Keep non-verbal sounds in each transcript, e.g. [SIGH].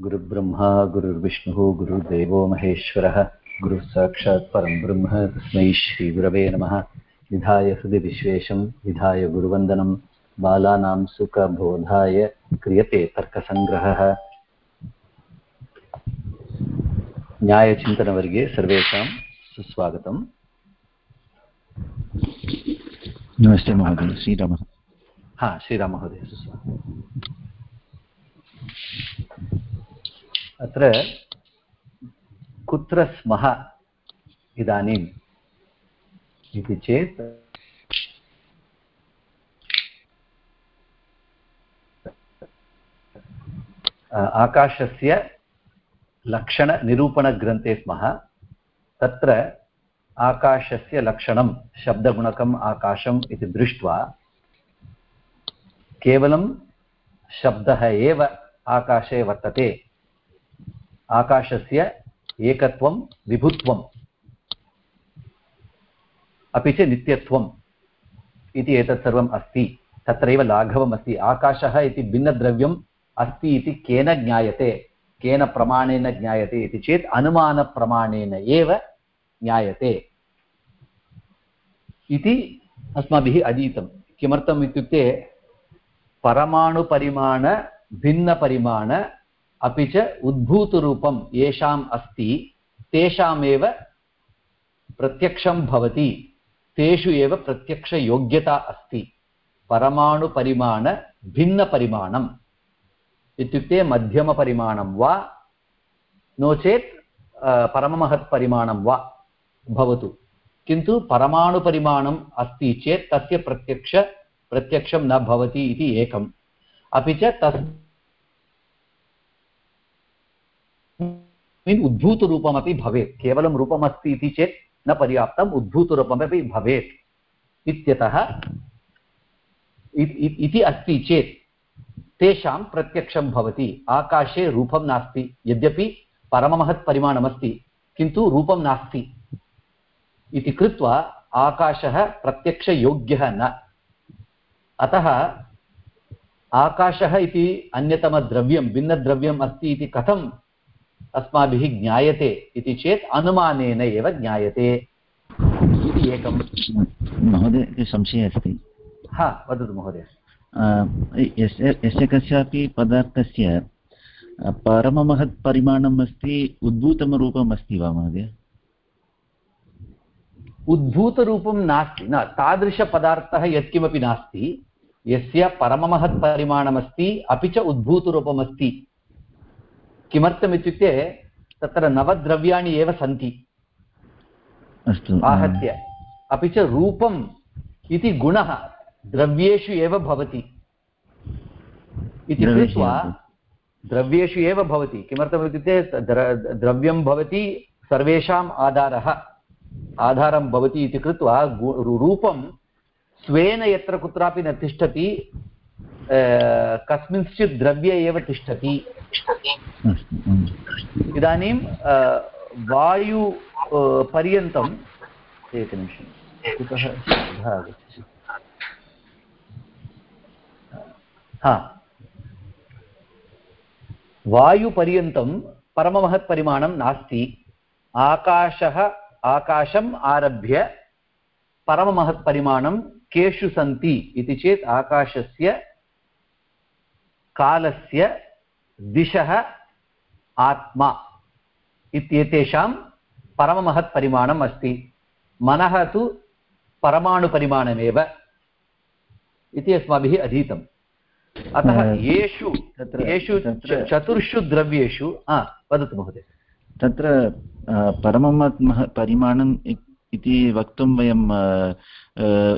गुरुब्रह्मा गुरुर्विष्णुः गुरुर्देवो महेश्वरः। गुरुः साक्षात् परं ब्रह्म तस्मै श्रीगुरवे नमः। विधाय हृदि विश्वेशं विधाय गुरुवन्दनं। बालानां सुखबोधाय क्रियते तर्कसङ्ग्रहः। न्यायचिन्तनवर्गे सर्वेषां सुस्वागतम्। नमस्ते महोदय श्रीरामः। हा श्रीराममहोदय सुस्वागतम्। अत्र कुत्र स्मः इदानीम् इति चेत् आकाशस्य लक्षणनिरूपणग्रन्थे स्मः। तत्र आकाशस्य लक्षणं, शब्दगुणकम् आकाशम् इति दृष्ट्वा केवलं शब्दः एव आकाशे वर्तते। आकाशस्य एकत्वं विभुत्वम् अपि च नित्यत्वम् इति एतत् सर्वम् अस्ति। तत्रैव लाघवम् अस्ति। आकाशः इति भिन्नद्रव्यम् अस्ति इति केन ज्ञायते? केन प्रमाणेन ज्ञायते इति चेत् अनुमानप्रमाणेन एव ज्ञायते। इति अस्माभिः अधीतं किमर्थम् इत्युक्ते परमाणुपरिमाणभिन्नपरिमाण अपि च उद्भूतरूपं येषाम् अस्ति, तेषामेव प्रत्यक्षं भवति, तेषु एव प्रत्यक्षयोग्यता अस्ति। परमाणुपरिमाणभिन्नपरिमाणम् इत्युक्ते मध्यमपरिमाणं वा, नो चेत् परममहत्परिमाणं वा भवतु। किन्तु परमाणुपरिमाणम् अस्ति चेत् तस्य प्रत्यक्ष, प्रत्यक्षं न भवति इति एकम्। अपि च तस् उद्भूतरूपमपि भवेत्, केवलं रूपमस्ति इति चेत् न पर्याप्तम् उद्भूतरूपमपि भवेत् इत्यतः इति अस्ति चेत् तेषां प्रत्यक्षं भवति। आकाशे रूपं नास्ति, यद्यपि परममहत्परिमाणमस्ति किन्तु रूपं नास्ति इति कृत्वा आकाशः प्रत्यक्षयोग्यः न। अतः आकाशः इति अन्यतमद्रव्यं, भिन्नद्रव्यम् अस्ति इति कथम् अस्माभिः ज्ञायते इति चेत् अनुमानेन एव ज्ञायते। इति एकं महोदय संशयः अस्ति। हा वदतु महोदय। यस्य कस्यापि पदार्थस्य परममहत् परिमाणम् अस्ति उद्भूतमरूपम् अस्ति वा महोदय? उद्भूतरूपं नास्ति। न तादृशपदार्थः यत्किमपि नास्ति। यस्य परममहत् परिमाणमस्ति अपि च उद्भूतरूपमस्ति। किमर्थमित्युक्ते तत्र नवद्रव्याणि एव सन्ति। अस्तु। आहत्य। अपि च रूपम् इति गुणः द्रव्येषु एव भवति। इति कृत्वा द्रव्येषु एव भवति। किमर्थमित्युक्ते द्रव्यं भवति सर्वेषाम् आधारः। आधारं भवति इति कृत्वा रूपं स्वेन यत्र कुत्रापि न तिष्ठति कस्मिंश्चित् द्रव्ये एव तिष्ठति। इदानीं वायु पर्यन्तं, एकनिमिषं। कुतः आगच्छति? हा। वायुपर्यन्तं परममहत्परिमाणं नास्ति। आकाशः, आकाशम् आरभ्य परममहत्परिमाणं केषु सन्ति इति चेत् आकाशस्य, कालस्य दिशः आत्मा इत्येतेषां परममहत्परिमाणम् अस्ति। मनः तु परमाणुपरिमाणमेव इति अस्माभिः अधीतम्। अतः येषु येषु चतुर्षु द्रव्येषु वदतु महोदय। तत्र परममत्मः परिमाणम् इति वक्तुं वयं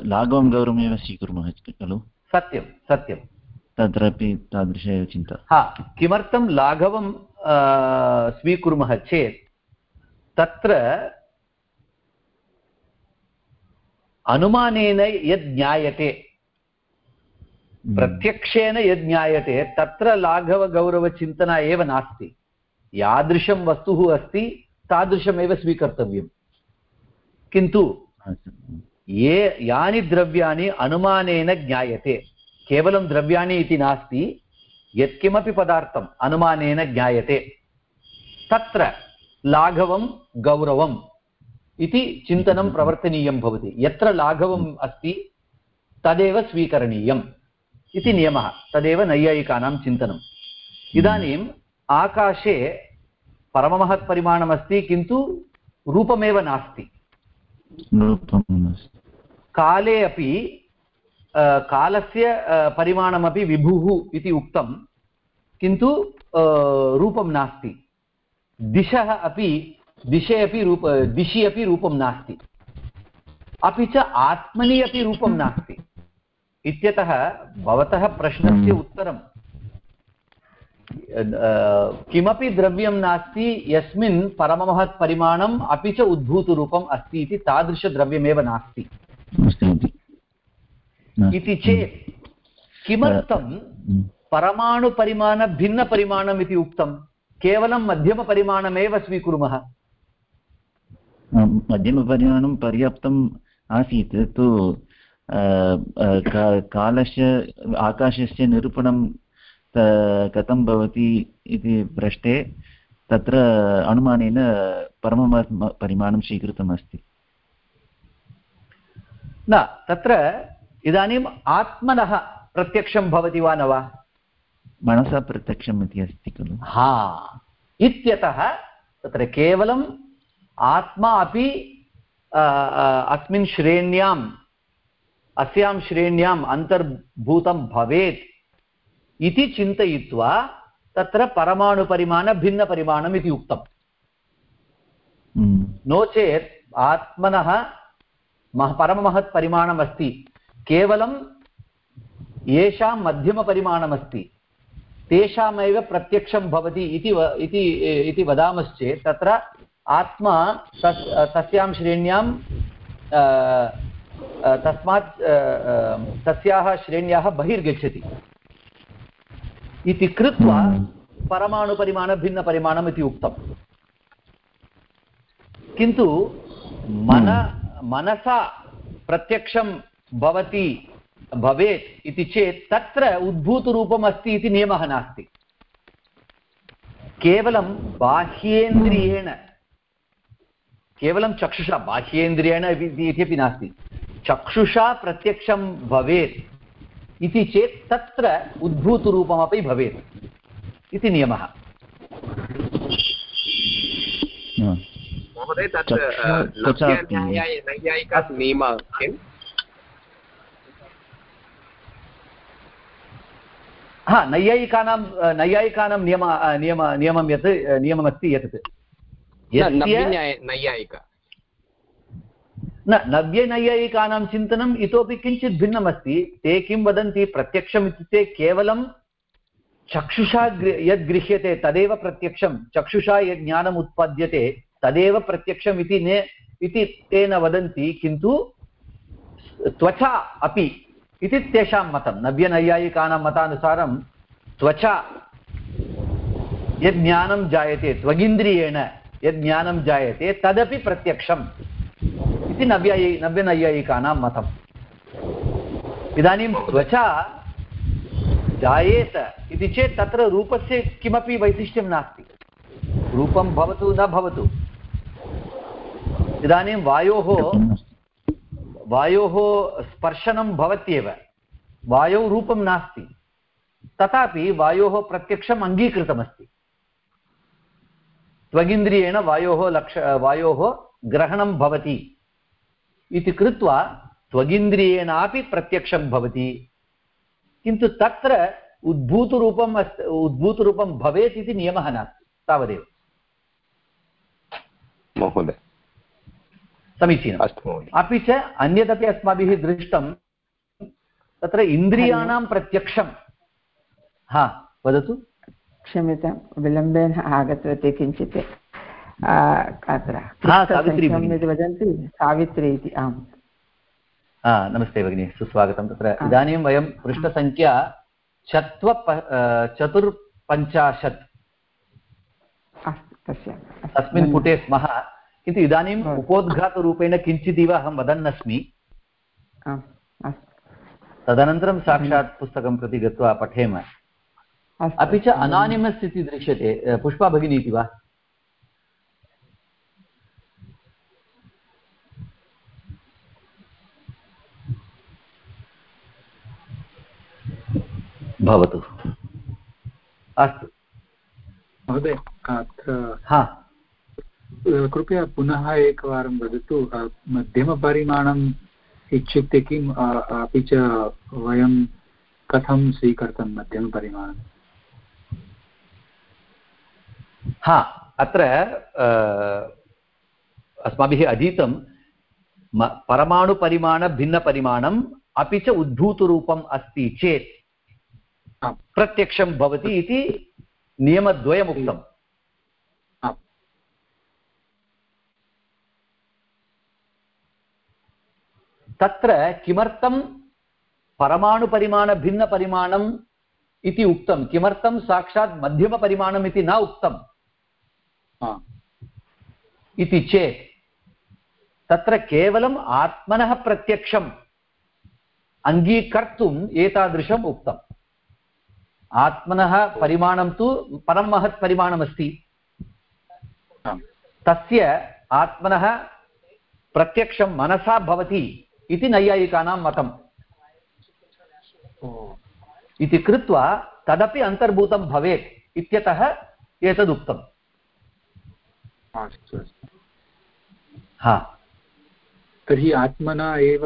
लाघवं गौरवमेव स्वीकुर्मः खलु? सत्यं सत्यं। तत्रापि तादृश एव चिन्ता। हा किमर्थं लाघवं स्वीकुर्मः चेत् तत्र अनुमानेन यद् ज्ञायते प्रत्यक्षेन यद् ज्ञायते तत्र लाघवगौरवचिन्तना एव नास्ति। यादृशं वस्तुः अस्ति तादृशमेव स्वीकर्तव्यं। किन्तु ये यानि द्रव्याणि अनुमानेन ज्ञायते केवलं द्रव्याणि इति नास्ति यत्किमपि पदार्थम् अनुमानेन ज्ञायते तत्र लाघवं गौरवम् इति चिन्तनं प्रवर्तनीयं भवति यत्र लाघवम् अस्ति तदेव स्वीकरणीयम् इति नियमः तदेव नैयायिकानां चिन्तनम् इदानीम् आकाशे परममहत्परिमाणमस्ति किन्तु रूपमेव नास्ति रूपम् अस्ति काले अपि अ, कालस्य परिमाणमपि विभुः इति उक्तं किन्तु रूपं नास्ति। दिशः अपि दिशे अपि रूप दिशि अपि रूपं नास्ति। अपि च आत्मनि अपि रूपं नास्ति। इत्यतः भवतः प्रश्नस्य हम्म। उत्तरं। किमपि द्रव्यं नास्ति यस्मिन् परममहत् परिमाणम् अपि च उद्भूतरूपम् अस्ति इति तादृशद्रव्यमेव नास्ति। इति चेत् किमर्थं। परमाणुपरिमाणभिन्नपरिमाणम् इति उक्तं? केवलं मध्यमपरिमाणमेव स्वीकुर्मः? मध्यमपरिमाणं पर्याप्तम् आसीत् तु कालस्य आकाशस्य निरूपणं कथं भवति इति पृष्टे तत्र अनुमानेन परमम परिमाणं स्वीकृतमस्ति। न तत्र इदानीम् आत्मनः प्रत्यक्षं भवति वा न वा? मनसा प्रत्यक्षम् इति अस्ति खलु। हा। इत्यतः तत्र केवलम् आत्मा अपि अस्मिन् श्रेण्याम् अस्यां श्रेण्याम् अन्तर्भूतं भवेत् इति चिन्तयित्वा तत्र परमाणुपरिमाणभिन्नपरिमाणम् इति उक्तम्। हम्म, नो चेत् आत्मनः मह परममहत् परिमाणमस्ति केवलं येषां मध्यमपरिमाणमस्ति, तेषामेव प्रत्यक्षं भवति इति इति वदामश्चेत्, तत्र आत्मा तस् तस्यां श्रेण्यां तस्मात् तस्याः श्रेण्याः बहिर्गच्छति। इति कृत्वा परमाणुपरिमाणभिन्नपरिमाणम् इति उक्तम्। किन्तु मन मनसा प्रत्यक्षं भवति भवेत् इति चेत् तत्र उद्भूतरूपम् अस्ति इति नियमः नास्ति। केवलं बाह्येन्द्रियेण केवलं चक्षुषा बाह्येन्द्रियेण इत्यपि नास्ति। चक्षुषा प्रत्यक्षं भवेत् इति चेत् तत्र उद्भूतरूपमपि भवेत् इति नियमः। महोदय तत् चक्षु- नैयायिका नियमः किम्? हा नैयायिकानां नैयायिकानां नियम नियम नियमं यत् नियममस्ति नव्यन्याय नैयायिका। न नव्यनैयायिकानां चिन्तनम् इतोपि किञ्चित् भिन्नमस्ति। ते किं वदन्ति प्रत्यक्षम् इत्युक्ते केवलं चक्षुषा यद् गृह्यते तदेव प्रत्यक्षं चक्षुषा यद् ज्ञानम् उत्पद्यते तदेव प्रत्यक्षम् इति ने इति ते न वदन्ति किन्तु त्वचा अपि इति तेषां मतं। नव्यनैयायिकानां मतानुसारं त्वचा यद् ज्ञानं जायते, त्वगिन्द्रियेण यद् ज्ञानं जायते, तदपि प्रत्यक्षम् इति नव्यायि, नव्यनैयायिकानां मतम् इदानीं त्वचा जायेत इति चेत् तत्र रूपस्य किमपि वैशिष्ट्यं नास्ति। रूपं भवतु न भवतु। इदानीं वायोः वायोः स्पर्शनं भवत्येव। वायौ रूपं नास्ति। तथापि वायोः प्रत्यक्षम् अङ्गीकृतमस्ति। त्वगिन्द्रियेण वायोः लक्ष, वायोः ग्रहणं भवति। इति कृत्वा त्वगिन्द्रियेणापि प्रत्यक्षं भवति। किन्तु तत्र उद्भूतरूपम् अस्, उद्भूतरूपं भवेत् इति नियमः नास्ति। तावदेव। महोदय। समीचीनम्। अस्तु अपि च अन्यदपि अस्माभिः दृष्टं तत्र इन्द्रियाणां प्रत्यक्षं। हा वदतु। क्षम्यतां विलम्बेन आगतवती किञ्चित्। अत्र हा, वदन्ति सावित्री इति आम्। हा नमस्ते भगिनि सुस्वागतं तत्र इदानीं वयं पृष्ठसङ्ख्या चत्व चतुर्पञ्चाशत्। तस्मिन् पुटे स्मः। किन्तु इदानीम्। उपोद्घातरूपेण किञ्चिदिव अहं वदन्नस्मि। तदनन्तरं साक्षात् पुस्तकं प्रति गत्वा पठेम। अपि च अनानिमस् इति दृश्यते। पुष्पा भगिनी इति वा? भवतु। अस्तु। महोदय अत्र हा। कृपया पुनः एकवारं वदतु मध्यमपरिमाणम् इत्युक्ते किम्? अपि च वयं कथं स्वीकर्तं मध्यमपरिमाणम् हा अत्र अस्माभिः अधीतं परमाणुपरिमाणभिन्नपरिमाणम् अपि च उद्भूतरूपम् अस्ति चेत् प्रत्यक्षं भवति इति नियमद्वयमुक्तम् आम् तत्र किमर्थं परमाणुपरिमाणभिन्नपरिमाणम् इति उक्तं? किमर्थं साक्षात् मध्यमपरिमाणम् इति न उक्तम् इति चेत् तत्र केवलम् आत्मनः प्रत्यक्षम् अङ्गीकर्तुम् एतादृशम् उक्तम् आत्मनः परिमाणं तु परं महत् परिमाणमस्ति। तस्य आत्मनः प्रत्यक्षं मनसा भवति। इति नैयायिकानां मतम् इति कृत्वा तदपि अन्तर्भूतं भवेत् इत्यतः एतदुक्तम्। हा। तर्हि आत्मना एव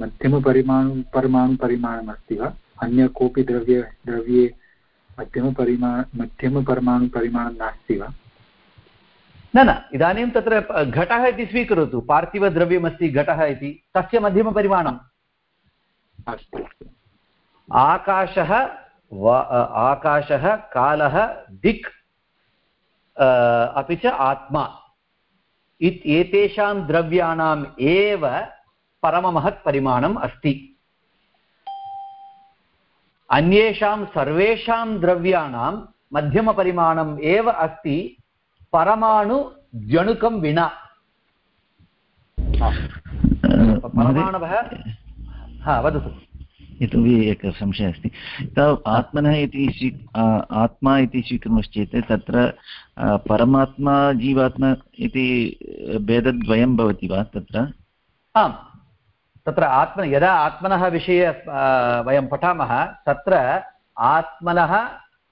मध्यमपरिमाणु परमाणुपरिमाणमस्ति वा? अन्य कोऽपि द्रव्ये द्रव्ये मध्यमपरिमा मध्यमपरमाणुपरिमाणं नास्ति वा? न न इदानीं तत्र घटः इति स्वीकरोतु पार्थिवद्रव्यमस्ति घटः इति तस्य मध्यमपरिमाणम् अस्तु। आकाशः आकाशः कालः दिक् अपि च आत्मा। इत् एतेषां द्रव्याणाम् एव परममहत् परिमाणम् अस्ति। अन्येषां सर्वेषां द्रव्याणां मध्यमपरिमाणम् एव अस्ति परमाणुजणुकं विना। हा। परमाणवः। हा वदतु। इतोपि एकः संशयः अस्ति। आत्मनः इति स्वी आत्मा इति स्वीकुर्मश्चेत् तत्र परमात्मा जीवात्मा इति भेदद्वयं भवति वा तत्र? आम्। तत्र आत्म यदा आत्मनः विषये वयं पठामः तत्र आत्मनः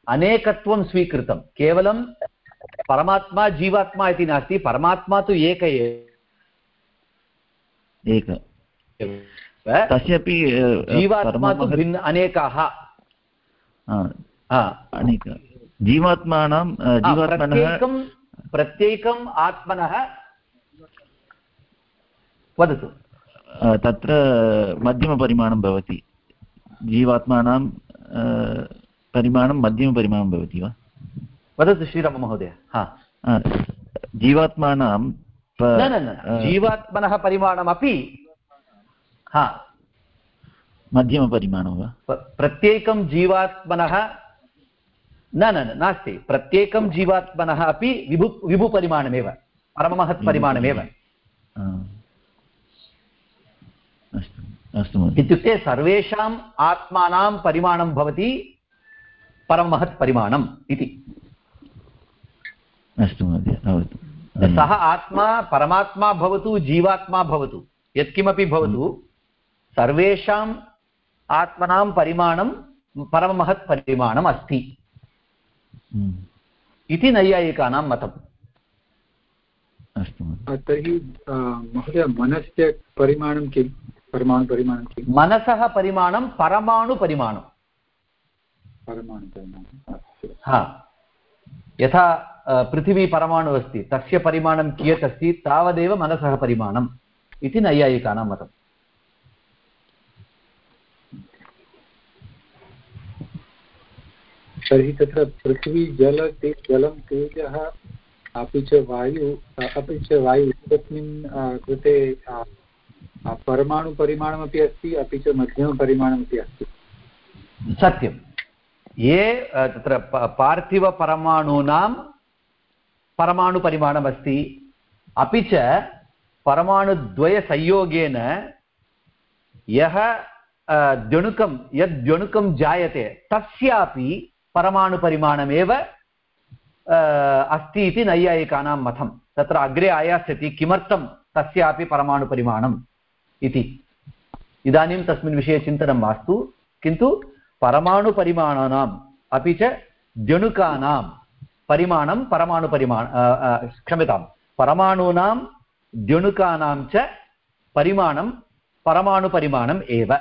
अनेकत्वं स्वीकृतं। केवलं परमात्मा जीवात्मा इति नास्ति परमात्मा तु एक एक। तस्यापि जीवात्मा तु भिन्न अनेकाः। अनेक। जीवात्मानां जीवात्मनः प्रत्येकम् आत्मनः वदतु। तत्र मध्यमपरिमाणं भवति। जीवात्मानां परिमाणं मध्यमपरिमाणं भवति वा? वदतु श्रीराममहोदय हा. जीवात्मानां न न न जीवात्मनः परिमाणमपि हा. मध्यमपरिमाणं वा? प्रत्येकं जीवात्मनः न न न नास्ति. प्रत्येकं जीवात्मनः अपि विभु विभुपरिमाणमेव. परममहत् परिमाणमेव. अस्तु अस्तु इत्युक्ते सर्वेषाम् आत्मानां परिमाणं भवति परममहत् परिमाणम् इति. अस्तु महोदय भवतु। सः आत्मा परमात्मा भवतु जीवात्मा भवतु। यत्किमपि भवतु सर्वेषाम् आत्मनां परिमाणं परममहत् परिमाणम् अस्ति। हम्म, इति नैयायिकानां मतम् अस्तु तर्हि महोदय मनस्य परिमाणं किं? परमाणुपरिमाणं किं? मनसः परिमाणं परमाणुपरिमाणं हा। यथा अ, पृथिवी परमाणु अस्ति तस्य परिमाणं कियत् अस्ति तावदेव मनसः परिमाणम् इति नैयायिकानां मतम् तर्हि तत्र पृथ्वी जल ते जलं तेजः अपि च वायु अपि च वायु इत्यस्मिन् कृते परमाणुपरिमाणमपि अस्ति अपि च मध्यमपरिमाणमपि अस्ति। सत्यं ये तत्र पार्थिवपरमाणूनां परमाणुपरिमाणमस्ति। अपि च परमाणुद्वयसंयोगेन यः द्यणुकं यद् द्यणुकं जायते, तस्यापि परमाणुपरिमाणमेव अस्ति इति नैयायिकानां मतं। तत्र अग्रे आयास्यति किमर्थं तस्यापि परमाणुपरिमाणम् इति। इदानीं तस्मिन् विषये चिन्तनं मास्तु, किन्तु परमाणुपरिमाणानाम् अपि च द्यणुकानां परिमाणं परमाणुपरिमाण क्षम्यतां परमाणूनां द्यणुकानां च परिमाणं परमाणुपरिमाणम् एव।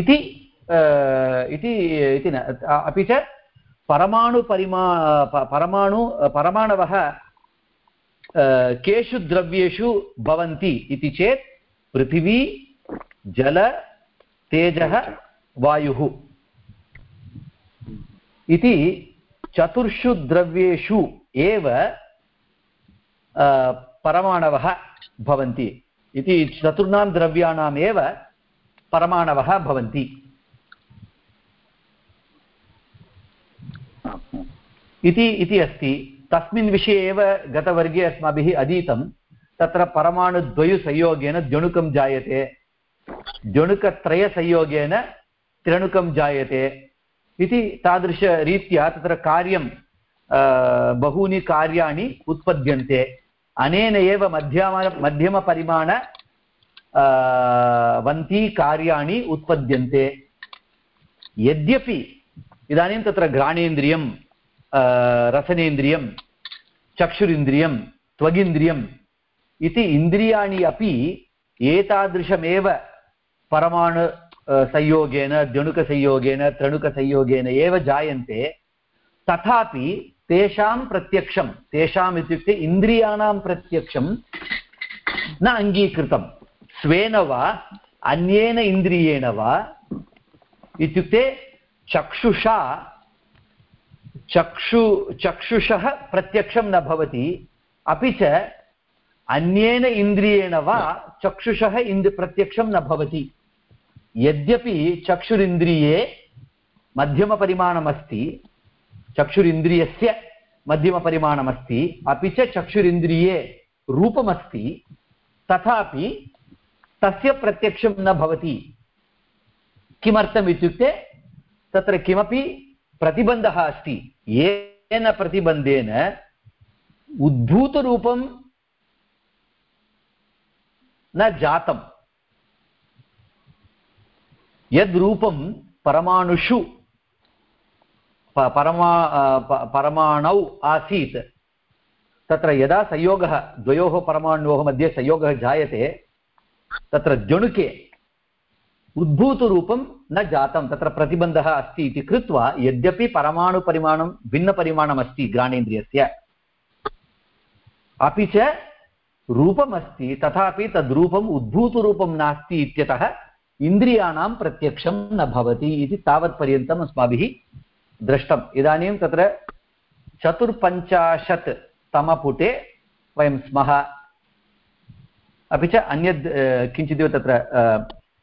इति इति न अपि च परमाणुपरिमा परमाणु, परमाणवः केषु द्रव्येषु भवन्ति इति चेत् पृथिवी, जल तेजः वायुः। इति चतुर्षु द्रव्येषु एव परमाणवः भवन्ति। इति चतुर्णां द्रव्याणामेव परमाणवः भवन्ति। इति इति अस्ति। तस्मिन् विषये एव गतवर्गे अस्माभिः अधीतं। तत्र परमाणुद्वयसंयोगेन द्यणुकं जायते। द्यणुकत्रयसंयोगेन त्रणुकं जायते इति तादृशरीत्या तत्र कार्यं बहूनि कार्याणि उत्पद्यन्ते। अनेन एव मध्यम, मध्यमपरिमाण वन्ती कार्याणि उत्पद्यन्ते। यद्यपि इदानीं तत्र घ्राणेन्द्रियं रसनेन्द्रियं, चक्षुरिन्द्रियं, त्वगिन्द्रियम् इति इन्द्रियाणि अपि एतादृशमेव परमाणु संयोगेन द्यणुकसंयोगेन त्रणुकसंयोगेन एव जायन्ते, तथापि तेषां प्रत्यक्षं, तेषाम् इत्युक्ते इन्द्रियाणां प्रत्यक्षं न अङ्गीकृतं। स्वेन वा, अन्येन इन्द्रियेण वा, इत्युक्ते चक्षुषा, चक्षु, चक्षुषः प्रत्यक्षं न भवति, अपि च अन्येन इन्द्रियेण वा, चक्षुषः इन्द्, प्रत्यक्षं न भवति। यद्यपि चक्षुरिन्द्रिये मध्यमपरिमाणमस्ति, चक्षुरिन्द्रियस्य मध्यमपरिमाणमस्ति, अपि च चक्षुरिन्द्रिये रूपमस्ति, तथापि तस्य प्रत्यक्षं न भवति। किमर्थम् इत्युक्ते तत्र किमपि प्रतिबन्धः अस्ति। येन प्रतिबन्धेन उद्भूतरूपं न जातम्। यद्रूपं परमाणुषु, प- परमा परमाणौ आसीत्, तत्र यदा संयोगः, द्वयोः परमाणोः मध्ये संयोगः जायते, तत्र जणुके उद्भूतरूपं न जातं, तत्र प्रतिबन्धः अस्ति इति कृत्वा यद्यपि परमाणुपरिमाणं भिन्नपरिमाणमस्ति घ्राणेन्द्रियस्य अपि च रूपमस्ति, तथापि तद्रूपम् उद्भूतरूपं नास्ति इत्यतः इन्द्रियाणां प्रत्यक्षं न भवति इति तावत्पर्यन्तम् अस्माभिः दृष्टम्. इदानीं तत्र चतुर्पञ्चाशत् तमपुटे वयं स्मः। अपि च अन्यद् किञ्चिदिव तत्र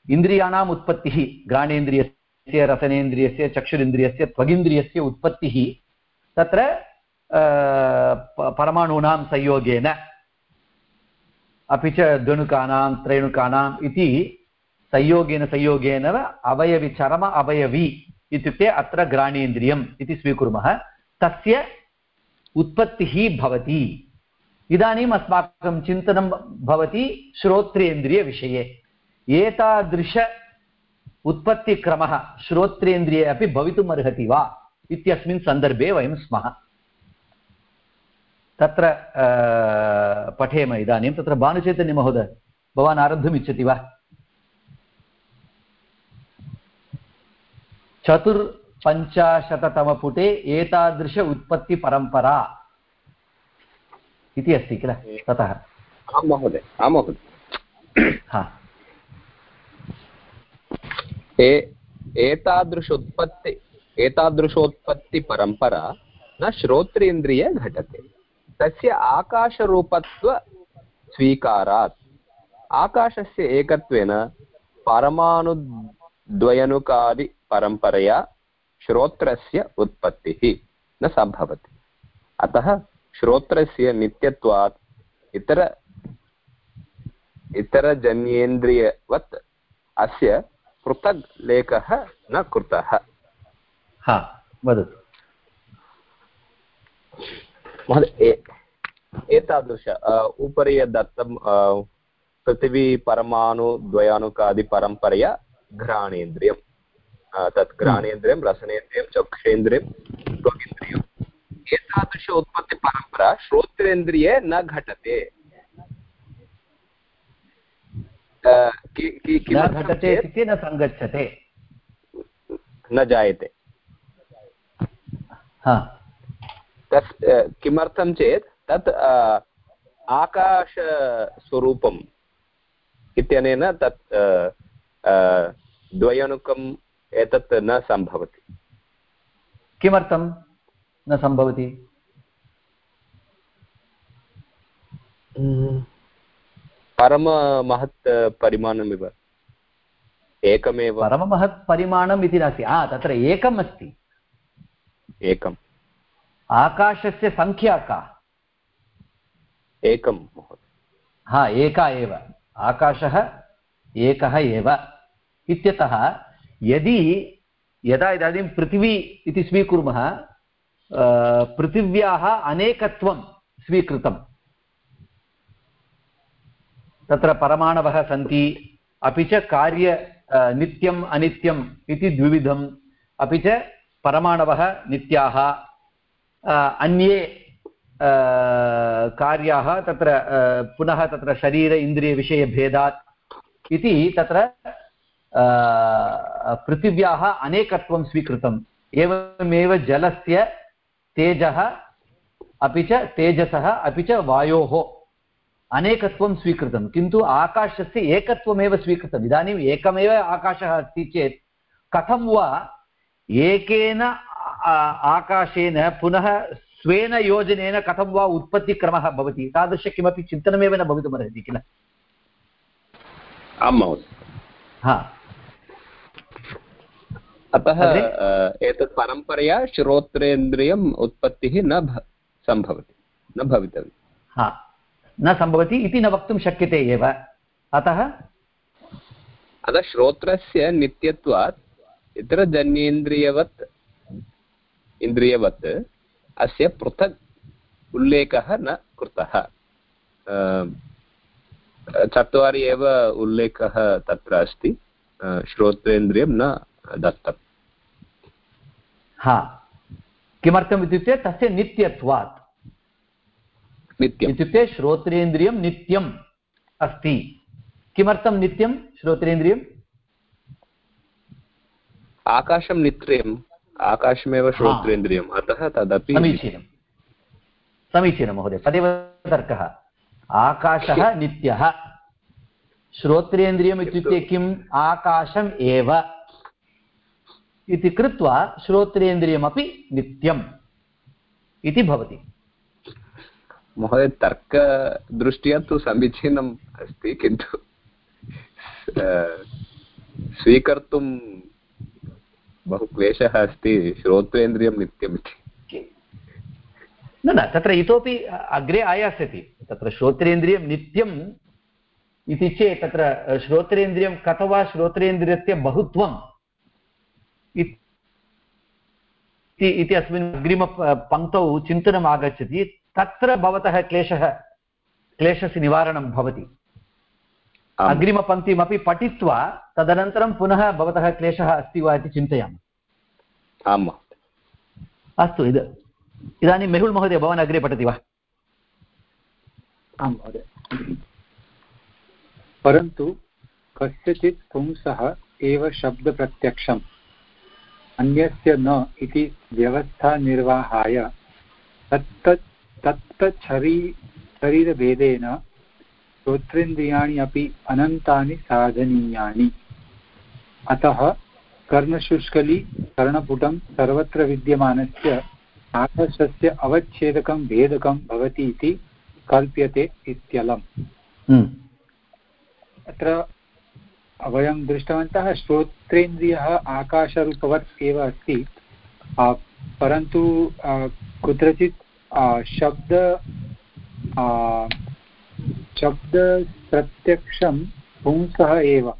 इन्द्रियाणाम् उत्पत्तिः घ्राणेन्द्रियस्य रसनेन्द्रियस्य, चक्षुरिन्द्रियस्य, त्वगिन्द्रियस्य उत्पत्तिः तत्र परमाणूनां संयोगेन, अपि च द्वणुकानां त्रैणुकानाम् इति संयोगेन संयोगेन अवयवि चरम अवयवी इत्युक्ते अत्र घ्राणेन्द्रियम् इति स्वीकुर्मः। तस्य उत्पत्तिः भवति। इदानीम् अस्माकं चिन्तनं भवति श्रोत्रेन्द्रियविषये। एतादृश उत्पत्तिक्रमः श्रोत्रेन्द्रिये अपि भवितुम् वा इत्यस्मिन् सन्दर्भे वयं स्मः। तत्र पठेम इदानीं। तत्र भानुचैतन्यमहोदय भवान् आरब्धुमिच्छति वा? चतुर्पञ्चाशततमपुटे एतादृश उत्पत्तिपरम्परा इति अस्ति किल? ततः। आं महोदय आं महोदय। हा। एतादृश उत्पत्ति एतादृशोत्पत्तिपरम्परा न श्रोत्रेन्द्रिये घटते तस्य आकाशरूपत्वस्वीकारात् आकाशस्य एकत्वेन परमाणुद्वयनुकादिपरम्परया श्रोत्रस्य उत्पत्तिः। न सम्भवति। अतः श्रोत्रस्य नित्यत्वात् इतर इतरजन्येन्द्रियवत् अस्य पृथग् लेखः न कृतः। हा वदतु। महोदय एतादृश उपरि यद् दत्तं पृथिवी घ्राणेन्द्रियं तत् घ्राणेन्द्रियं रसनेन्द्रियं चक्षेन्द्रियं त्वगिन्द्रियम् एतादृश उत्पत्तिपरम्परा श्रोत्रेन्द्रिये न घटते न घटते इत्युक्ते न सङ्गच्छते न जायते तत् किमर्थं चेत् तत् आकाशस्वरूपम् इत्यनेन तत् द्वयणुकम् एतत् न सम्भवति। किमर्थं न सम्भवति? परममहत् परिमाणमिव एकमेव। परममहत् परिमाणम् इति नास्ति। हा तत्र एकम् अस्ति। एकम्। आकाशस्य सङ्ख्या का? एकं हा एका एव। आकाशः एकः एव। इत्यतः यदि यदा इदानीं पृथिवी इति स्वीकुर्मः पृथिव्याः अनेकत्वं स्वीकृतं तत्र परमाणवः सन्ति, अपि च कार्य नित्यम् अनित्यम् इति द्विविधम्, अपि च परमाणवः नित्याः अन्ये कार्याः, तत्र पुनः तत्र शरीर, इन्द्रियविषयभेदात् इति तत्र पृथिव्याः अनेकत्वं स्वीकृतम्। एवमेव जलस्य तेजः अपि च तेजसः अपि च वायोः अनेकत्वं स्वीकृतं किन्तु आकाशस्य एकत्वमेव स्वीकृतम्। इदानीम् एकमेव आकाशः अस्ति चेत् कथं वा एकेन आकाशेन पुनः स्वेन योजनेन कथं वा उत्पत्तिक्रमः भवति? तादृश किमपि चिन्तनमेव न भवितुमर्हति किल? आं महोदय। हा। अतः एतत् परम्परया श्रोत्रेन्द्रियम् उत्पत्तिः न सम्भवति न भवितव्यं हा न सम्भवति इति न वक्तुं शक्यते एव। अतः? अतः श्रोत्रस्य नित्यत्वात् इतरजन्येन्द्रियवत् इन्द्रियवत् अस्य पृथक् उल्लेखः न कृतः। चत्वारि एव उल्लेखः तत्र अस्ति। श्रोत्रेन्द्रियं न दत्तम्। हा. किमर्थम् इत्युक्ते तस्य नित्यत्वात्. इत्युक्ते श्रोत्रेन्द्रियं नित्यम् अस्ति. किमर्थं नित्यं श्रोत्रेन्द्रियम्? आकाशं नित्यम् आकाशमेव श्रोत्रेन्द्रियम् अतः तदपि समीचीनं. समीचीनं महोदय तदेव तर्कः. आकाशः नित्यः. श्रोत्रेन्द्रियम् इत्युक्ते किम्? आकाशम् एव. इति कृत्वा श्रोत्रेन्द्रियमपि नित्यम् इति भवति। महोदय तर्कदृष्ट्या तु समीचीनम् अस्ति किन्तु स्वीकर्तुं बहु क्लेशः अस्ति श्रोत्रेन्द्रियं नित्यम् इति। न न तत्र इतोपि अग्रे आयास्यति। तत्र श्रोत्रेन्द्रियं नित्यम् इति चेत् तत्र श्रोत्रेन्द्रियं कथवा श्रोत्रेन्द्रियस्य बहुत्वम्? इति अस्मिन् अग्रिमपङ्क्तौ चिन्तनम् आगच्छति। तत्र भवतः क्लेशः क्लेशस्य निवारणं भवति। अग्रिमपङ्क्तिमपि पठित्वा तदनन्तरं पुनः भवतः क्लेशः अस्ति वा इति चिन्तयामः। आम् अस्तु इद इदानीं मेहुल् महोदय भवान् अग्रे पठति वा? आं महोदय। परन्तु कस्यचित् पुंसः एव शब्दप्रत्यक्षम्। अन्यस्य न इति व्यवस्थानिर्वाहाय तत्तत् तत्तच्छरी शरीरभेदेन श्रोत्रेन्द्रियाणि अपि अनन्तानि साधनीयानि अतः कर्णशुष्कली कर्णपुटं सर्वत्र विद्यमानस्य आकाशस्य अवच्छेदकं भेदकं भवति इति कल्प्यते इत्यलम् हम्म। अत्र वयं दृष्टवन्तः श्रोत्रेन्द्रियः आकाशरूपवत् एव अस्ति। परन्तु कुत्रचित् शब्द शब्दप्रत्यक्षं पुंसः एव।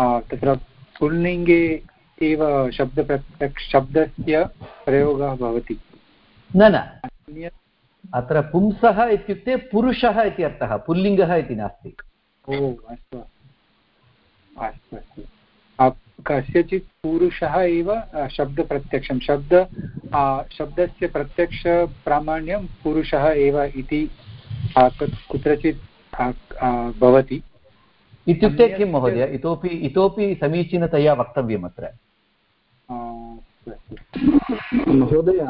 तत्र पुल्लिङ्गे एव शब्दप्रत्यक्ष शब्दस्य प्रयोगः भवति। न न। अत्र पुंसः इत्युक्ते पुरुषः इति अर्थः पुल्लिङ्गः इति नास्ति। ओ अस्तु। अस्तु अस्तु। कस्यचित् पुरुषः एव शब्दप्रत्यक्षं शब्द आ, शब्दस्य प्रत्यक्षप्रामाण्यं पुरुषः एव इति आ, कुत्रचित् भवति। इत्युक्ते किं महोदय? इतोपि इतोपि समीचीनतया वक्तव्यम् अत्र। महोदय।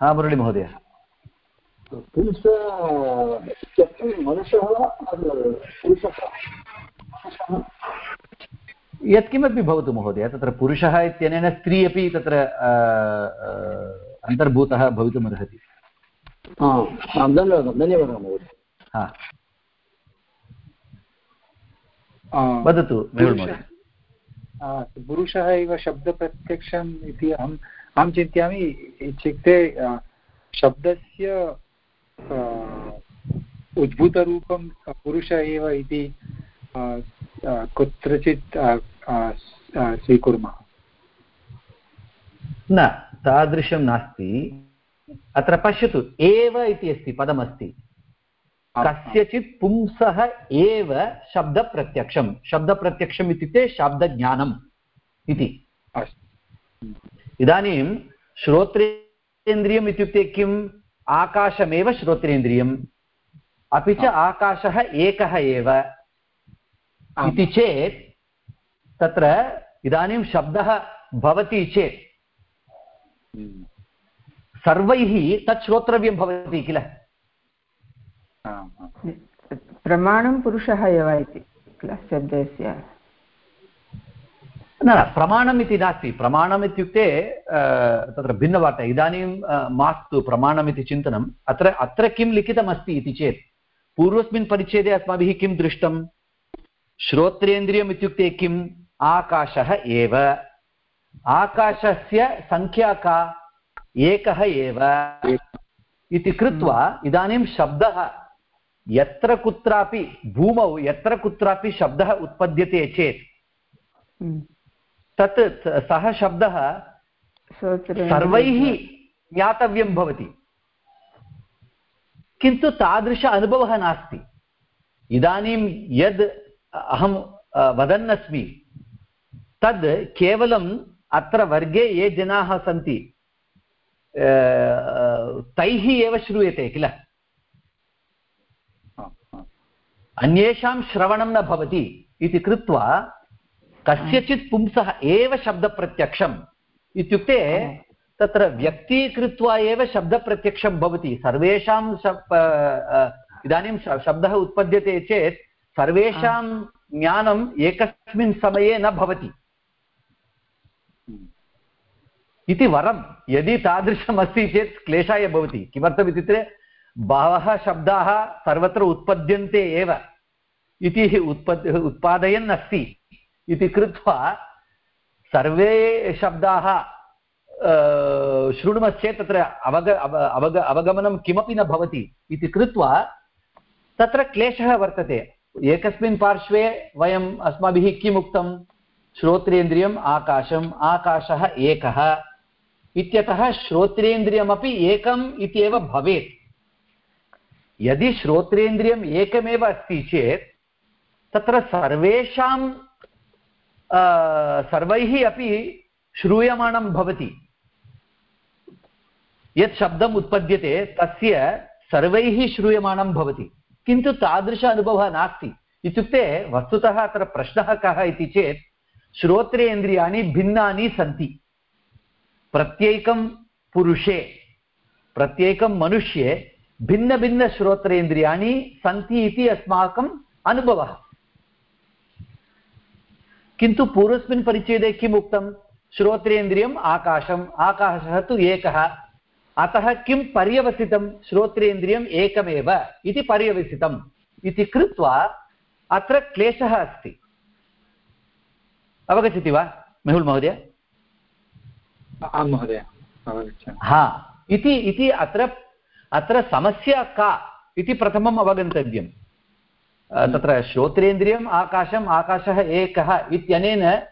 हा मुरळी महोदय। पुरुष पुरुषः। यत्किमपि भवतु महोदय तत्र पुरुषः इत्यनेन स्त्री अपि तत्र अन्तर्भूतः भवितुमर्हति। हा धन्यवादः धन्यवादः महोदय। हा। वदतु पुरुषः- एव शब्दप्रत्यक्षम् इति अहम् अहं चिन्तयामि इत्युक्ते शब्दस्य उद्भूतरूपं पुरुष एव इति कुत्रचित् स्वीकुर्मः न तादृशं नास्ति अत्र पश्यतु एव इति अस्ति पदमस्ति कस्यचित् पुंसः एव शब्दप्रत्यक्षं शब्दप्रत्यक्षम् इत्युक्ते शब्दज्ञानम् इति इदानीं श्रोत्रेन्द्रियम् इत्युक्ते किम् आकाशमेव श्रोत्रेन्द्रियम् अपि च आकाशः एकः एव इति चेत् तत्र इदानीं शब्दः भवति चेत्। सर्वैः तत् श्रोत्रव्यं भवति किल? प्रमाणं पुरुषः एव इति किल? शब्दस्य न न प्रमाणम् इति नास्ति। प्रमाणम् इत्युक्ते अ, तत्र भिन्नवार्ता। इदानीं मास्तु प्रमाणम् इति चिन्तनम्। अत्र अत्र किं लिखितमस्ति इति चेत् पूर्वस्मिन् परिच्छेदे अस्माभिः किं दृष्टं श्रोत्रेन्द्रियम् इत्युक्ते किम् आकाशः एव। आकाशस्य सङ्ख्या का? एकः एव। इति कृत्वा इदानीं शब्दः यत्र कुत्रापि भूमौ यत्र कुत्रापि शब्दः उत्पद्यते चेत् हम्म। तत् सः शब्दः सर्वैः ज्ञातव्यं भवति। किन्तु तादृश अनुभवः नास्ति। इदानीं यद् अहं वदन्नस्मि। तद् केवलम् अत्र वर्गे ये जनाः सन्ति तैः एव श्रूयते किल? अन्येषां श्रवणं न भवति इति कृत्वा कस्यचित् पुंसः एव शब्दप्रत्यक्षम् इत्युक्ते तत्र व्यक्तीकृत्वा एव शब्दप्रत्यक्षं भवति। सर्वेषां शब् इदानीं शब्दः उत्पद्यते चेत् सर्वेषां ज्ञानम् एकस्मिन् समये न भवति। इति वरं यदि तादृशमस्ति चेत् क्लेशाय भवति। किमर्थमित्युक्ते बहवः शब्दाः सर्वत्र उत्पद्यन्ते एव। इति उत्पद् उत्पादयन् अस्ति। इति कृत्वा सर्वे शब्दाः शृणुमश्चेत् तत्र अवग अव अवग अवगमनं किमपि न भवति इति कृत्वा तत्र क्लेशः वर्तते। एकस्मिन् पार्श्वे वयम् अस्माभिः किम् उक्तं श्रोत्रेन्द्रियम् आकाशम्, आकाशः एकः। इत्यतः श्रोत्रेन्द्रियमपि एकम् इत्येव भवेत्। यदि श्रोत्रेन्द्रियम् एकमेव अस्ति चेत्, तत्र सर्वेषां सर्वैः अपि श्रूयमाणं भवति। यत् शब्दम् उत्पद्यते, तस्य सर्वैः श्रूयमाणं भवति। किन्तु तादृश अनुभवः नास्ति। इत्युक्ते वस्तुतः अत्र प्रश्नः कः इति चेत्, श्रोत्रेन्द्रियाणि भिन्नानि सन्ति। प्रत्येकं पुरुषे, प्रत्येकं मनुष्ये भिन्नभिन्नश्रोत्रेन्द्रियाणि सन्ति इति अस्माकम् अनुभवः। किन्तु पूर्वस्मिन् परिच्छेदे किम् उक्तं श्रोत्रेन्द्रियम् आकाशम्, आकाशः तु एकः। अतः किं पर्यवसितं श्रोत्रेन्द्रियम् एकमेव इति पर्यवसितम् इति कृत्वा अत्र क्लेशः अस्ति। अवगच्छति वा मेहुल् महोदय? आं महोदय हा इति इति अत्र अत्र समस्या का इति प्रथमम् अवगन्तव्यम्। अ, तत्र श्रोत्रेन्द्रियम् आकाशम् आकाशः एकः इत्यनेन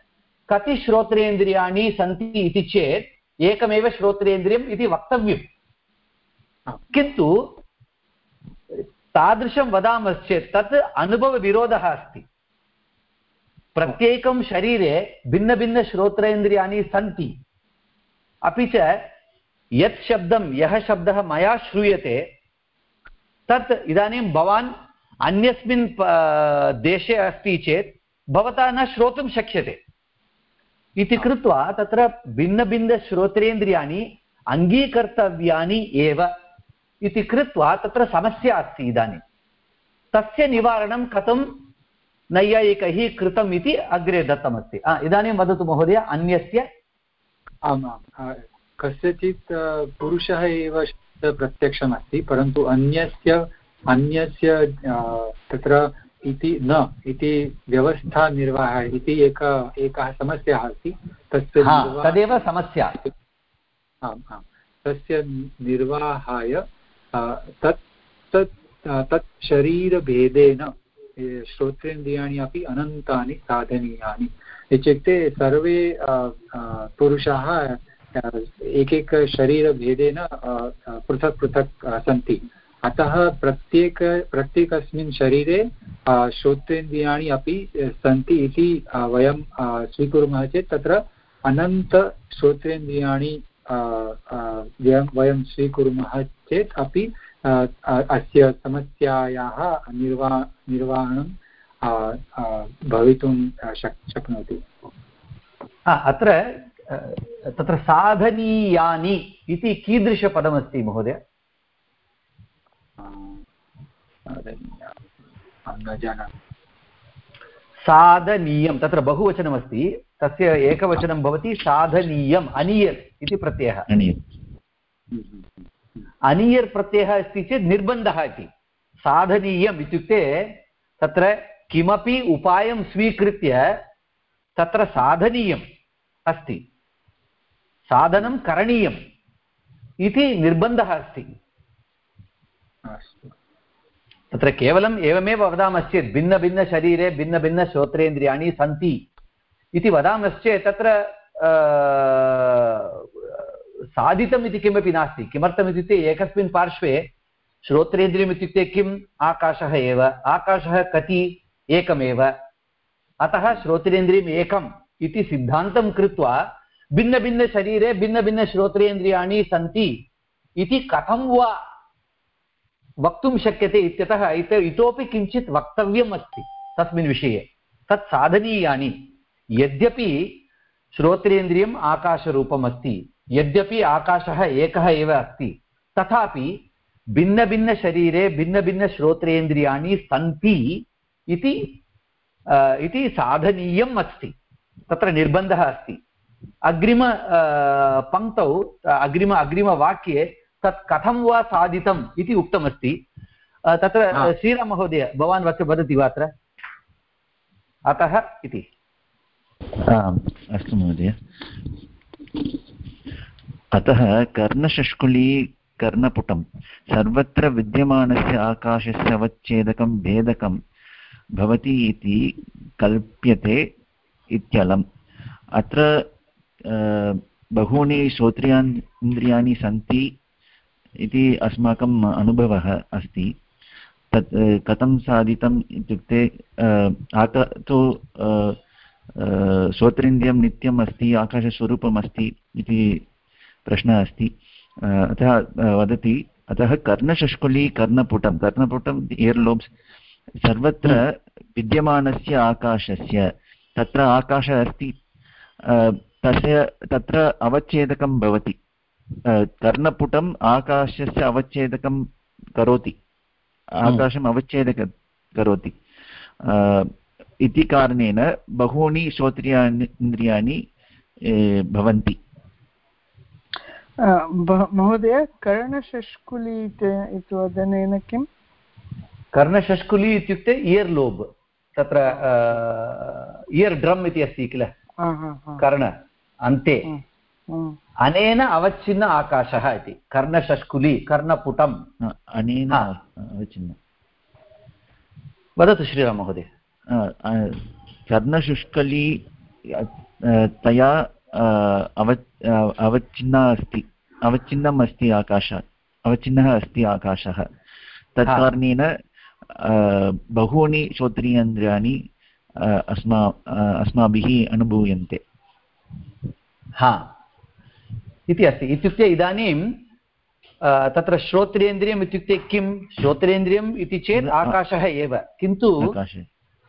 कति श्रोत्रेन्द्रियाणि सन्ति इति चेत् एकमेव श्रोत्रेन्द्रियम् इति वक्तव्यम्। किन्तु तादृशं वदामश्चेत् तत् अनुभवविरोधः अस्ति। प्रत्येकं शरीरे भिन्नभिन्नश्रोत्रेन्द्रियाणि सन्ति। अपि च यत् शब्दं यः शब्दः मया श्रूयते तत् इदानीं भवान् अन्यस्मिन् देशे अस्ति चेत् भवता न श्रोतुं शक्यते। इति कृत्वा तत्र भिन्नभिन्नश्रोत्रेन्द्रियाणि अङ्गीकर्तव्यानि एव इति कृत्वा तत्र समस्या अस्ति इदानीं। तस्य निवारणं कथं नैयायिकैः कृतम् इति अग्रे दत्तमस्ति। इदानीं वदतु महोदय अन्यस्य? आम् कस्यचित् पुरुषः एव प्रत्यक्षमस्ति परन्तु अन्यस्य अन्यस्य तत्र इति न इति व्यवस्था निर्वाहः इति एक एकः समस्या अस्ति। तस्य हा तदेव समस्या। आम् आम्। तस्य निर्वाहाय तत् तत् तत् शरीरभेदेन श्रोत्रेन्द्रियाणि अपि अनन्तानि साधनीयानि। इत्युक्ते सर्वे पुरुषाः एकैकशरीरभेदेन पृथक् पृथक् सन्ति। अतः प्रत्येक, प्रत्येकस्मिन् शरीरे श्रोत्रेन्द्रियाणि अपि सन्ति इति वयं स्वीकुर्मः चेत् तत्र अनन्तश्रोत्रेन्द्रियाणि वयं स्वीकुर्मः चेत् अपि अस्य समस्यायाः निर्वा, निर्वहणं भवितुं शक्, शक्नोति। अत्र तत्र साधनीयानि इति कीदृशपदमस्ति महोदय? अहं न जानामि साधनीयं। तत्र बहुवचनमस्ति। तस्य एकवचनं भवति साधनीयम् अनियर् इति प्रत्ययः। अनिय अनियर् प्रत्ययः अस्ति चेत् निर्बन्धः इति। साधनीयम् इत्युक्ते तत्र किमपि उपायं स्वीकृत्य तत्र साधनीयम् अस्ति। साधनं करणीयम् इति निर्बन्धः अस्ति। तत्र केवलम् एवमेव वदामश्चेत् भिन्नभिन्नशरीरे भिन्नभिन्नश्रोत्रेन्द्रियाणि सन्ति इति वदामश्चेत् तत्र साधितम् इति किमपि नास्ति। किमर्थमित्युक्ते एकस्मिन् पार्श्वे श्रोत्रेन्द्रियम् इत्युक्ते किम्? आकाशः एव। आकाशः कति? एकमेव। अतः श्रोत्रेन्द्रियम् एकम् इति सिद्धान्तं कृत्वा भिन्नभिन्नशरीरे भिन्नभिन्नश्रोत्रेन्द्रियाणि सन्ति इति कथं वा वक्तुं शक्यते इत्यतः इत इतोपि किञ्चित् वक्तव्यम् अस्ति तस्मिन् विषये। तत् साधनीयानि। यद्यपि श्रोत्रेन्द्रियम् आकाशरूपम् अस्ति यद्यपि आकाशः एकः एव अस्ति, तथापि भिन्नभिन्नशरीरे भिन्नभिन्नश्रोत्रेन्द्रियाणि सन्ति इति इति साधनीयम् अस्ति। तत्र निर्बन्धः अस्ति। अग्रिम पङ्क्तौ, अग्रिम, अग्रिमवाक्ये तत् कथं वा साधितम् इति उक्तमस्ति। तत्र श्रीराममहोदय भवान् वच वदति वा अत्र? अतः इति। आम् अस्तु महोदय। अतः कर्णशष्कुली कर्णपुटं सर्वत्र विद्यमानस्य आकाशस्य अवच्छेदकं भेदकं भवति इति कल्प्यते इत्यलम्। अत्र बहूनि श्रोत्रियान् इन्द्रियाणि सन्ति इति अस्माकम् अनुभवः अस्ति। तत् कथं साधितम् इत्युक्ते आक तु श्रोत्रेन्द्रियं नित्यम् अस्ति आकाशस्वरूपम् अस्ति इति प्रश्नः अस्ति। अतः वदति अतः कर्णशुष्कुली कर्णपुटं। कर्णपुटम् इयर् लोब्स् सर्वत्र विद्यमानस्य आकाशस्य तत्र आकाशः अस्ति। तस्य तत्र अवच्छेदकं भवति। कर्णपुटम् आकाशस्य अवच्छेदकं करोति आकाशम् अवच्छेदक करोति अ, इति कारणेन बहूनि श्रोत्रियाणि इन्द्रियाणि ए, भवन्ति अ, ब- महोदय कर्णशष्कुली इति इति वदनेन किम् कर्णशष्कुली इत्युक्ते इयर् लोब् तत्र इयर् ड्रम् इति अस्ति किल हा, हा, हा. कर्ण अन्ते हम्म, हम्म. अनेन अवच्छिन्न आकाशः इति कर्णशष्कुली कर्णपुटम्। अनेन. अवचिन्न वदतु श्रीराममहोदय। कर्णशुष्कली अ, तया अव अवच्छिन्ना अस्ति अवच्छिन्नम् अस्ति आकाशात् अवच्छिन्नः अस्ति आकाशः। तत्कारणेन बहूनि श्रोत्रियेन्द्रियाणि अस्मा अ, अस्माभिः अनुभूयन्ते। हा। इति अस्ति। इत्युक्ते इदानीं तत्र श्रोत्रेन्द्रियम् इत्युक्ते किं? श्रोत्रेन्द्रियम् इति चेत् आकाशः एव। किन्तु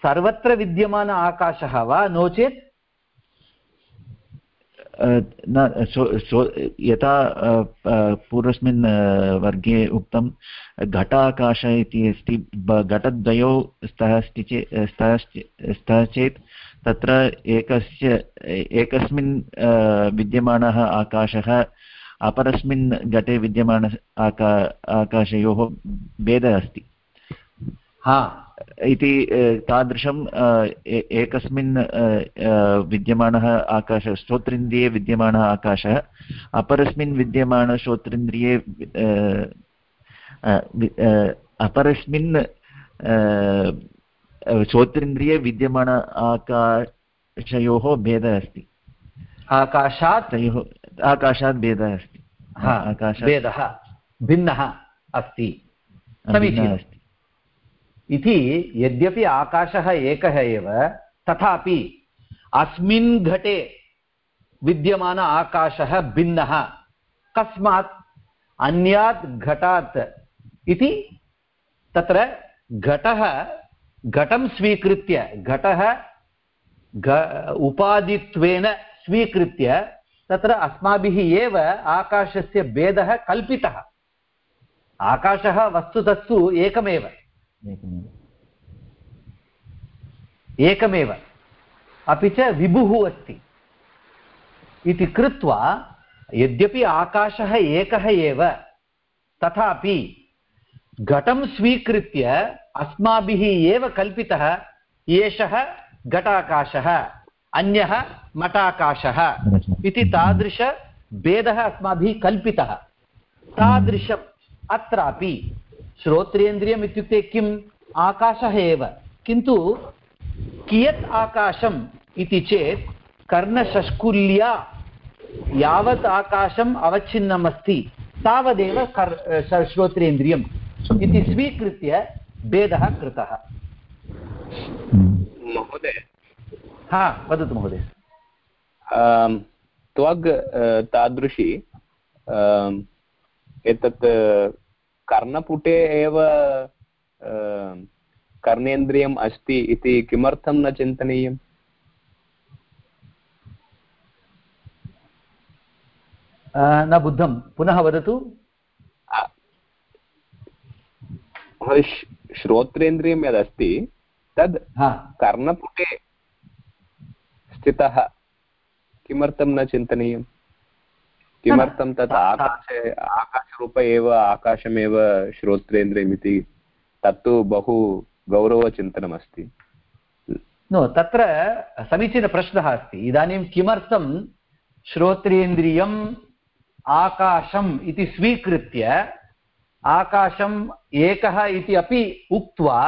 सर्वत्र विद्यमान आकाशः वा? नो चेत्? न यथा पूर्वस्मिन् वर्गे उक्तं घटाकाश इति अस्ति घटद्वयौ स्तः अस्ति चेत् स्तः स्तः चेत् तत्र एकस्य एकस्मिन् विद्यमानः आकाशः अपरस्मिन् घटे विद्यमान आका आकाशयोः भेदः अस्ति। हा। इति तादृशं ए- एकस्मिन् विद्यमानः आकाशः श्रोत्रेन्द्रिये विद्यमानः आकाशः अपरस्मिन् विद्यमान श्रोत्रेन्द्रिये वि- अ, अपरस्मिन् श्रोत्रेन्द्रिये विद्यमान आकाशयोः भेदः अस्ति। आकाशात्? तयोः आकाशात् भेदः अस्ति। हा भेदः भिन्नः अस्ति। समीचीनम्। अस्ति। इति यद्यपि आकाशः एकः एव तथापि अस्मिन् घटे विद्यमान आकाशः भिन्नः। कस्मात् अन्यात् घटात् इति तत्र घटः घटं स्वीकृत्य, घटः उपाधित्वेन स्वीकृत्य, तत्र अस्माभिः एव आकाशस्य भेदः कल्पितः। आकाशः वस्तुतस्तु एकमेव। एकमेव। अपि च विभुः अस्ति। इति कृत्वा यद्यपि आकाशः एकः एव, तथापि घटं स्वीकृत्य अस्माभिः एव कल्पितः, एषः घटाकाशः, अन्यः मठाकाशः इति तादृशभेदः अस्माभिः कल्पितः। तादृशम् अत्रापि श्रोत्रेन्द्रियम् इत्युक्ते किम्? आकाशः एव। किन्तु कियत् आकाशम् इति चेत् कर्णशष्कुल्या यावत् आकाशम् अवच्छिन्नम् अस्ति तावदेव कर् श्रोत्रेन्द्रियम् इति स्वीकृत्य भेदः कृतः। महोदय। हा वदतु महोदय। त्वग् तादृशी एतत् कर्णपुटे एव कर्णेन्द्रियम् अस्ति इति किमर्थं न चिन्तनीयम्? न बुद्धं। पुनः वदतु। श्रोत्रेन्द्रियं यदस्ति तद् कर्णपुटे स्थितः किमर्थं न चिन्तनीयं किमर्थं तत् आकाशे आकाशरूप एव आकाशमेव श्रोत्रेन्द्रियमिति तत्तु बहु गौरवचिन्तनमस्ति। नो तत्र समीचीनप्रश्नः अस्ति। इदानीं किमर्थं श्रोत्रेन्द्रियम् आकाशम् इति स्वीकृत्य आकाशम् एकः इति अपि उक्त्वा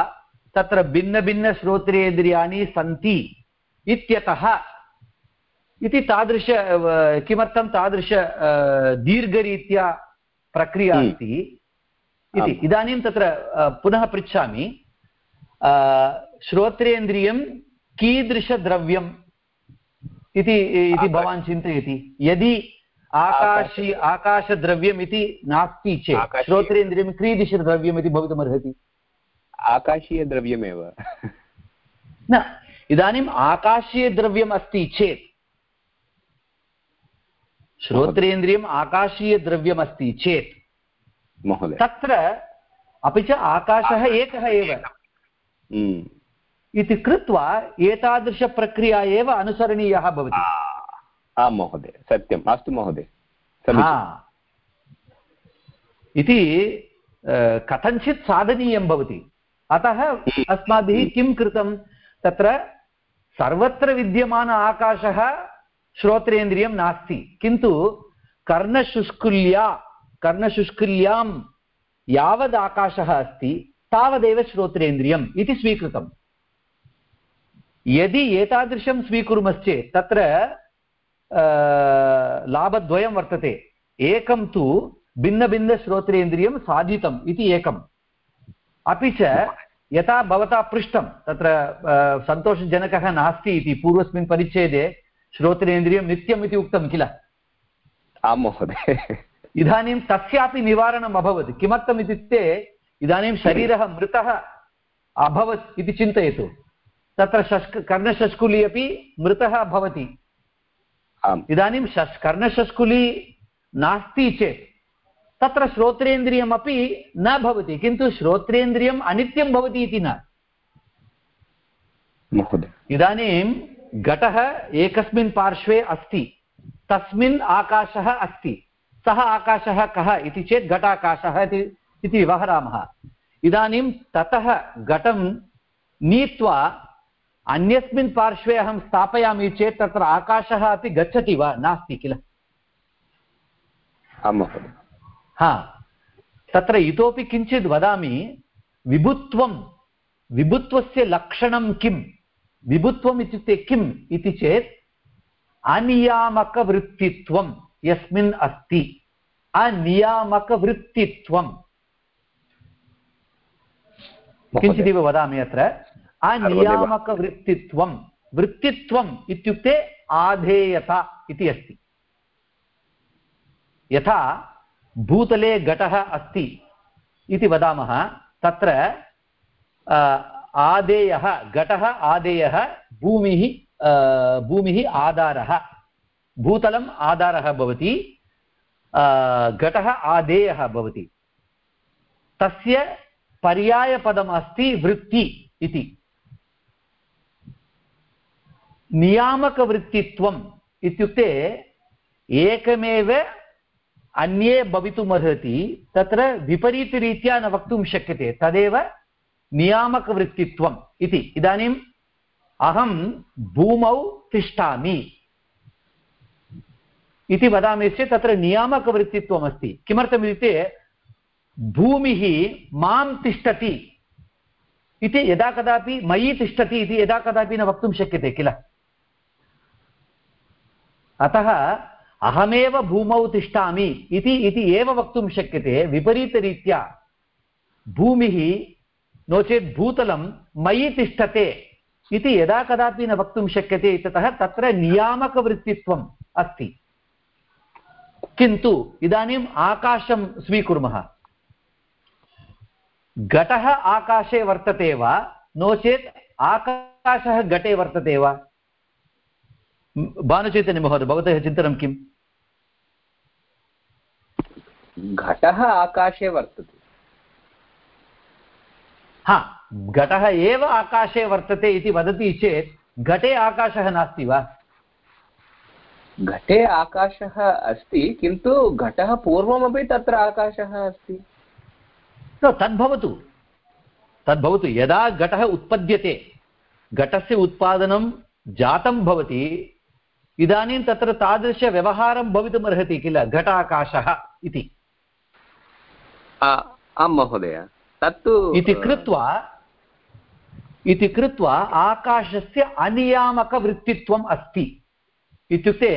तत्र भिन्नभिन्नश्रोत्रेन्द्रियाणि सन्ति इत्यतः इति तादृश किमर्थं तादृश दीर्घरीत्या प्रक्रिया हम्म। अस्ति इति। इदानीं तत्र पुनः पृच्छामि श्रोत्रेन्द्रियं कीदृशद्रव्यम् इति इति भवान् चिन्तयति यदि आकाशी आकाशद्रव्यम् इति नास्ति चेत् श्रोत्रेन्द्रियं कीदृशद्रव्यम् इति भवितुमर्हति। आकाशीयद्रव्यमेव। न इदानीम् आकाशीयद्रव्यम् अस्ति चेत् श्रोत्रेन्द्रियम् आकाशीयद्रव्यम् अस्ति चेत् महोदय। तत्र अपि च आकाशः एकः एव। हम्म। इति कृत्वा एतादृशप्रक्रिया एव अनुसरणीयः भवति। आ- महोदय सत्यम् अस्तु महोदय इति कथञ्चित् साधनीयं भवति। अतः अस्माभिः किं कृतं? तत्र सर्वत्र विद्यमान आकाशः श्रोत्रेन्द्रियं नास्ति। किन्तु कर्णशुष्कुल्या कर्णशुष्कुल्यां यावद् आकाशः अस्ति तावदेव श्रोत्रेन्द्रियम् इति स्वीकृतम्। यदि एतादृशं स्वीकुर्मश्चेत् तत्र लाभद्वयं वर्तते। एकं तु भिन्नभिन्नश्रोत्रेन्द्रियं साधितम् इति एकम्। अपि च यथा भवता पृष्टं तत्र सन्तोषजनकः नास्ति इति पूर्वस्मिन् परिच्छेदे श्रोत्रेन्द्रियं नित्यम् इति उक्तं किल? आं महोदय। इदानीं तस्यापि निवारणम् अभवत्। किमर्थम् इत्युक्ते इदानीं शरीरः मृतः अभवत् इति चिन्तयतु। तत्र शष्क कर्णशष्कुली अपि मृतः भवति। आम्। इदानीं शस् कर्णशष्कुली नास्ति चेत् तत्र श्रोत्रेन्द्रियमपि न भवति किन्तु श्रोत्रेन्द्रियम् अनित्यं भवति इति न। इदानीं घटः एकस्मिन् पार्श्वे अस्ति तस्मिन् आकाशः अस्ति। सः आकाशः कः इति चेत् घटाकाशः इति व्यवहरामः। इदानीं ततः घटं नीत्वा अन्यस्मिन् पार्श्वे अहं स्थापयामि चेत् तत्र आकाशः अपि गच्छति वा? नास्ति किल? आं महोदय। हा। तत्र इतोपि किञ्चित् वदामि विभुत्वं विभुत्वस्य लक्षणं किं विभुत्वम् इत्युक्ते किम् इति चेत् अनियामकवृत्तित्वं यस्मिन् अस्ति। अनियामकवृत्तित्वं किञ्चिदिव वदामि अत्र। अनियामकवृत्तित्वं वृत्तित्वम्। इत्युक्ते आधेयता इति अस्ति। यथा भूतले घटः अस्ति इति वदामः तत्र आदेयः घटः आदेयः भूमिः भूमिः आधारः। भूतलम् आधारः भवति घटः आदेयः भवति। तस्य पर्यायपदम् अस्ति वृत्ति इति। नियामकवृत्तित्वम् इत्युक्ते एकमेव अन्ये भवितुमर्हति, तत्र विपरीतरीत्या न वक्तुं शक्यते, तदेव नियामकवृत्तित्वम् इति। इदानीम् अहं भूमौ तिष्ठामि। इति वदामि चेत् तत्र नियामकवृत्तित्वम् अस्ति किमर्थमित्युक्ते भूमिः माँ तिष्ठति इति यदा कदापि मयि तिष्ठति इति यदा कदापि न वक्तुं शक्यते किल? अतः अहमेव भूमौ तिष्ठामि इति इति एव वक्तुं शक्यते विपरीतरीत्या। भूमिः, नो चेत् भूतलं मयि तिष्ठते इति यदा कदापि न वक्तुं शक्यते इत्यतः तत्र नियामकवृत्तित्वम् अस्ति। किन्तु इदानीम् आकाशं स्वीकुर्मः। घटः आकाशे वर्तते वा? नो चेत् आकाशः घटे वर्तते वा? भानुचैतन्यमहोदय भवतः चिन्तनं किम्? घटः आकाशे वर्तते। हा घटः एव आकाशे वर्तते इति वदति चेत् घटे आकाशः नास्ति वा? घटे आकाशः अस्ति किन्तु घटः पूर्वमपि तत्र आकाशः अस्ति। तद्भवतु। तद्भवतु। यदा घटः उत्पद्यते घटस्य उत्पादनं जातं भवति इदानीं तत्र तादृशव्यवहारं भवितुमर्हति किल घटाकाशः इति? आं महोदय तत्तु इति कृत्वा इति कृत्वा आकाशस्य अनियामकवृत्तित्वम् अस्ति। इत्युक्ते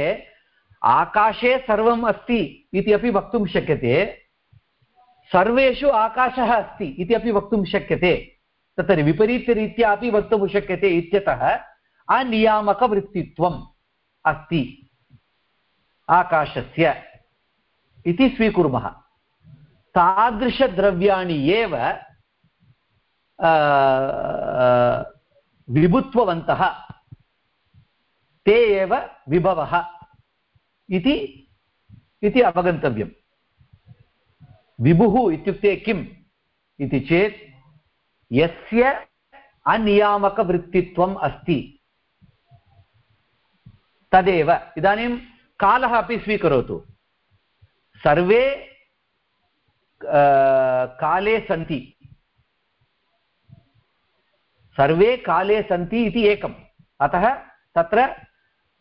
आकाशे सर्वम् अस्ति इति अपि वक्तुं शक्यते। सर्वेषु आकाशः अस्ति इति अपि वक्तुं शक्यते। तत्र विपरीतरीत्या अपि वक्तुं शक्यते इत्यतः अनियामकवृत्तित्वम्। अस्ति। आकाशस्य। इति स्वीकुर्मः। तादृशद्रव्याणि एव विभुत्ववन्तः। ते एव विभवः। इति इति अवगन्तव्यम्। विभुः इत्युक्ते किम् इति चेत्, यस्य अनियामकवृत्तित्वम् अस्ति। तदेव। इदानीं कालः अपि स्वीकरोतु। सर्वे काले सन्ति। सर्वे काले सन्ति इति एकम्। अतः तत्र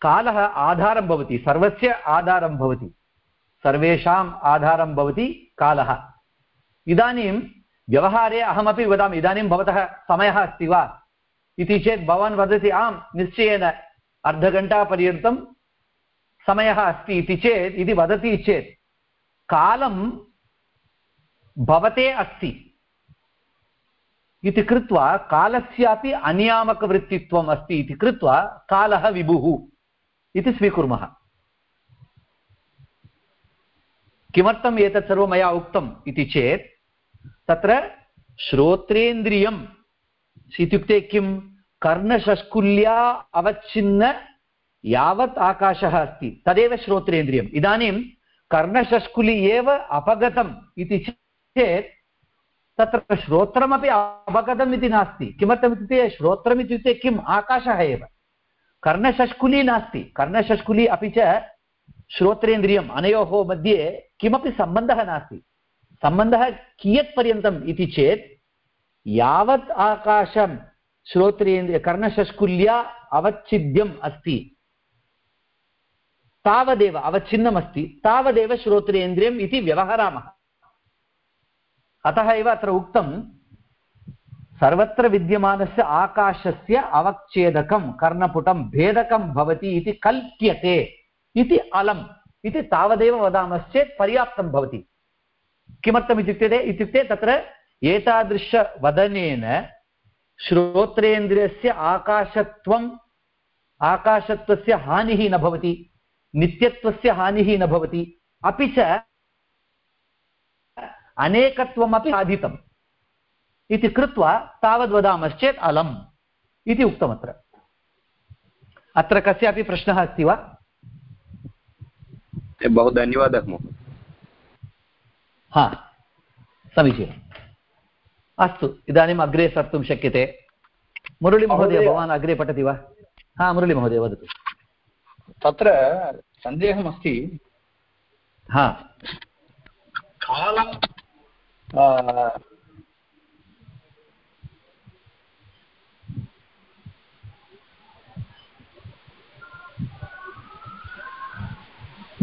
कालः आधारं भवति, सर्वस्य आधारं भवति। सर्वेषाम् आधारं भवति कालः। इदानीं व्यवहारे अहमपि वदामि, इदानीं भवतः समयः अस्ति वा? इति चेत् भवान् वदति, आम्, निश्चयेन। अर्धघण्टापर्यन्तं समयः अस्ति इति चेत्, इति वदति चेत्, कालं भवते अस्ति। इति कृत्वा कालस्यापि अनियामकवृत्तित्वम् अस्ति इति कृत्वा कालः विभुः इति स्वीकुर्मः। किमर्थम् एतत् सर्वं मया उक्तम् इति चेत्, तत्र श्रोत्रेन्द्रियम् इत्युक्ते किं कर्णषष्कुल्या अवच्छिन्न यावत् आकाशः अस्ति। तदेव श्रोत्रेन्द्रियम्। इदानीं कर्णषष्कुलि एव अपगतम् इति चेत् तत्र श्रोत्रमपि अपगतम् इति नास्ति। किमर्थमित्युक्ते श्रोत्रम् किम्? आकाशः एव। कर्णषष्कुली नास्ति। कर्णषष्कुली अपि च श्रोत्रेन्द्रियम्। अनयोः मध्ये किमपि सम्बन्धः नास्ति। सम्बन्धः कियत्पर्यन्तम् इति चेत् यावत् आकाशं श्रोत्रेन्द्रिय कर्णषष्कुल्या अवच्छिद्यम् अस्ति। तावदेव अवच्छिन्नमस्ति। तावदेव श्रोत्रेन्द्रियम् इति व्यवहरामः। अतः एव अत्र उक्तं, सर्वत्र विद्यमानस्य आकाशस्य अवच्छेदकं, कर्णपुटं भेदकं भवति इति कल्प्यते इति अलम् इति तावदेव वदामश्चेत् पर्याप्तं भवति। किमर्थमित्युक्ते इत्युक्ते तत्र एतादृशवदनेन श्रोत्रेन्द्रियस्य आकाशत्वम् आकाशत्वस्य हानिः न भवति नित्यत्वस्य हानिः न भवति अपि च अनेकत्वमपि साधितम् इति कृत्वा तावद् वदामश्चेत् अलम् इति उक्तमत्र। अत्र कस्यापि प्रश्नः अस्ति वा? बहु धन्यवादः महोदय। हा समीचीनम्। अस्तु इदानीम् अग्रे सर्तुं शक्यते। मुरळीमहोदय भवान् अग्रे पठति वा? हा मुरळीमहोदय वदतु। तत्र सन्देहमस्ति। हा। कालं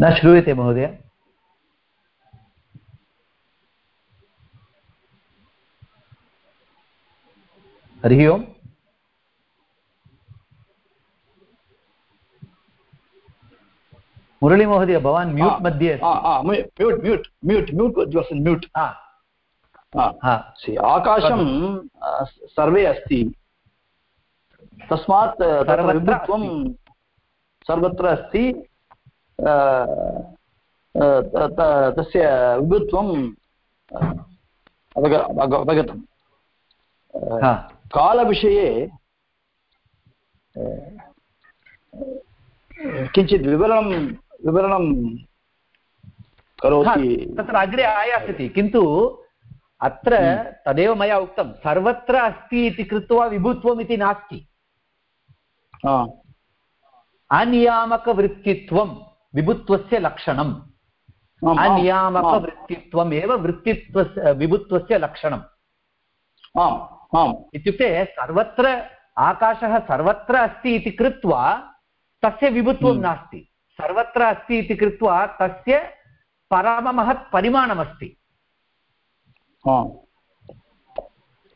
न श्रूयते महोदय। हरिः ओम्। मुरळीमहोदय भवान् म्यूट् मध्ये mute mute mute mute mute. हा। सि आकाशं सर्वे अस्ति। तस्मात् विभुत्वं सर्वत्र अस्ति। तस्य विभुत्वं अवग अवग- अवगतम्। कालविषये अ, किञ्चित् विवरणं विवरणं हा, करोति तत्र अग्रे आयास्यति किन्तु अत्र तदेव मया उक्तं सर्वत्र अस्ति इति कृत्वा विभुत्वम् इति नास्ति हा, अनियामकवृत्तित्वं विभुत्वस्य लक्षणम् आम्, आम्, आम्, अनियामकवृत्तित्वम् एव वृत्तित्वस्य विभुत्वस्य लक्षणम् आम् आम् इत्युक्ते सर्वत्र आकाशः सर्वत्र अस्ति इति कृत्वा तस्य विभुत्वं हम्म। नास्ति। सर्वत्र अस्ति इति कृत्वा तस्य परममहत् परिमाणमस्ति।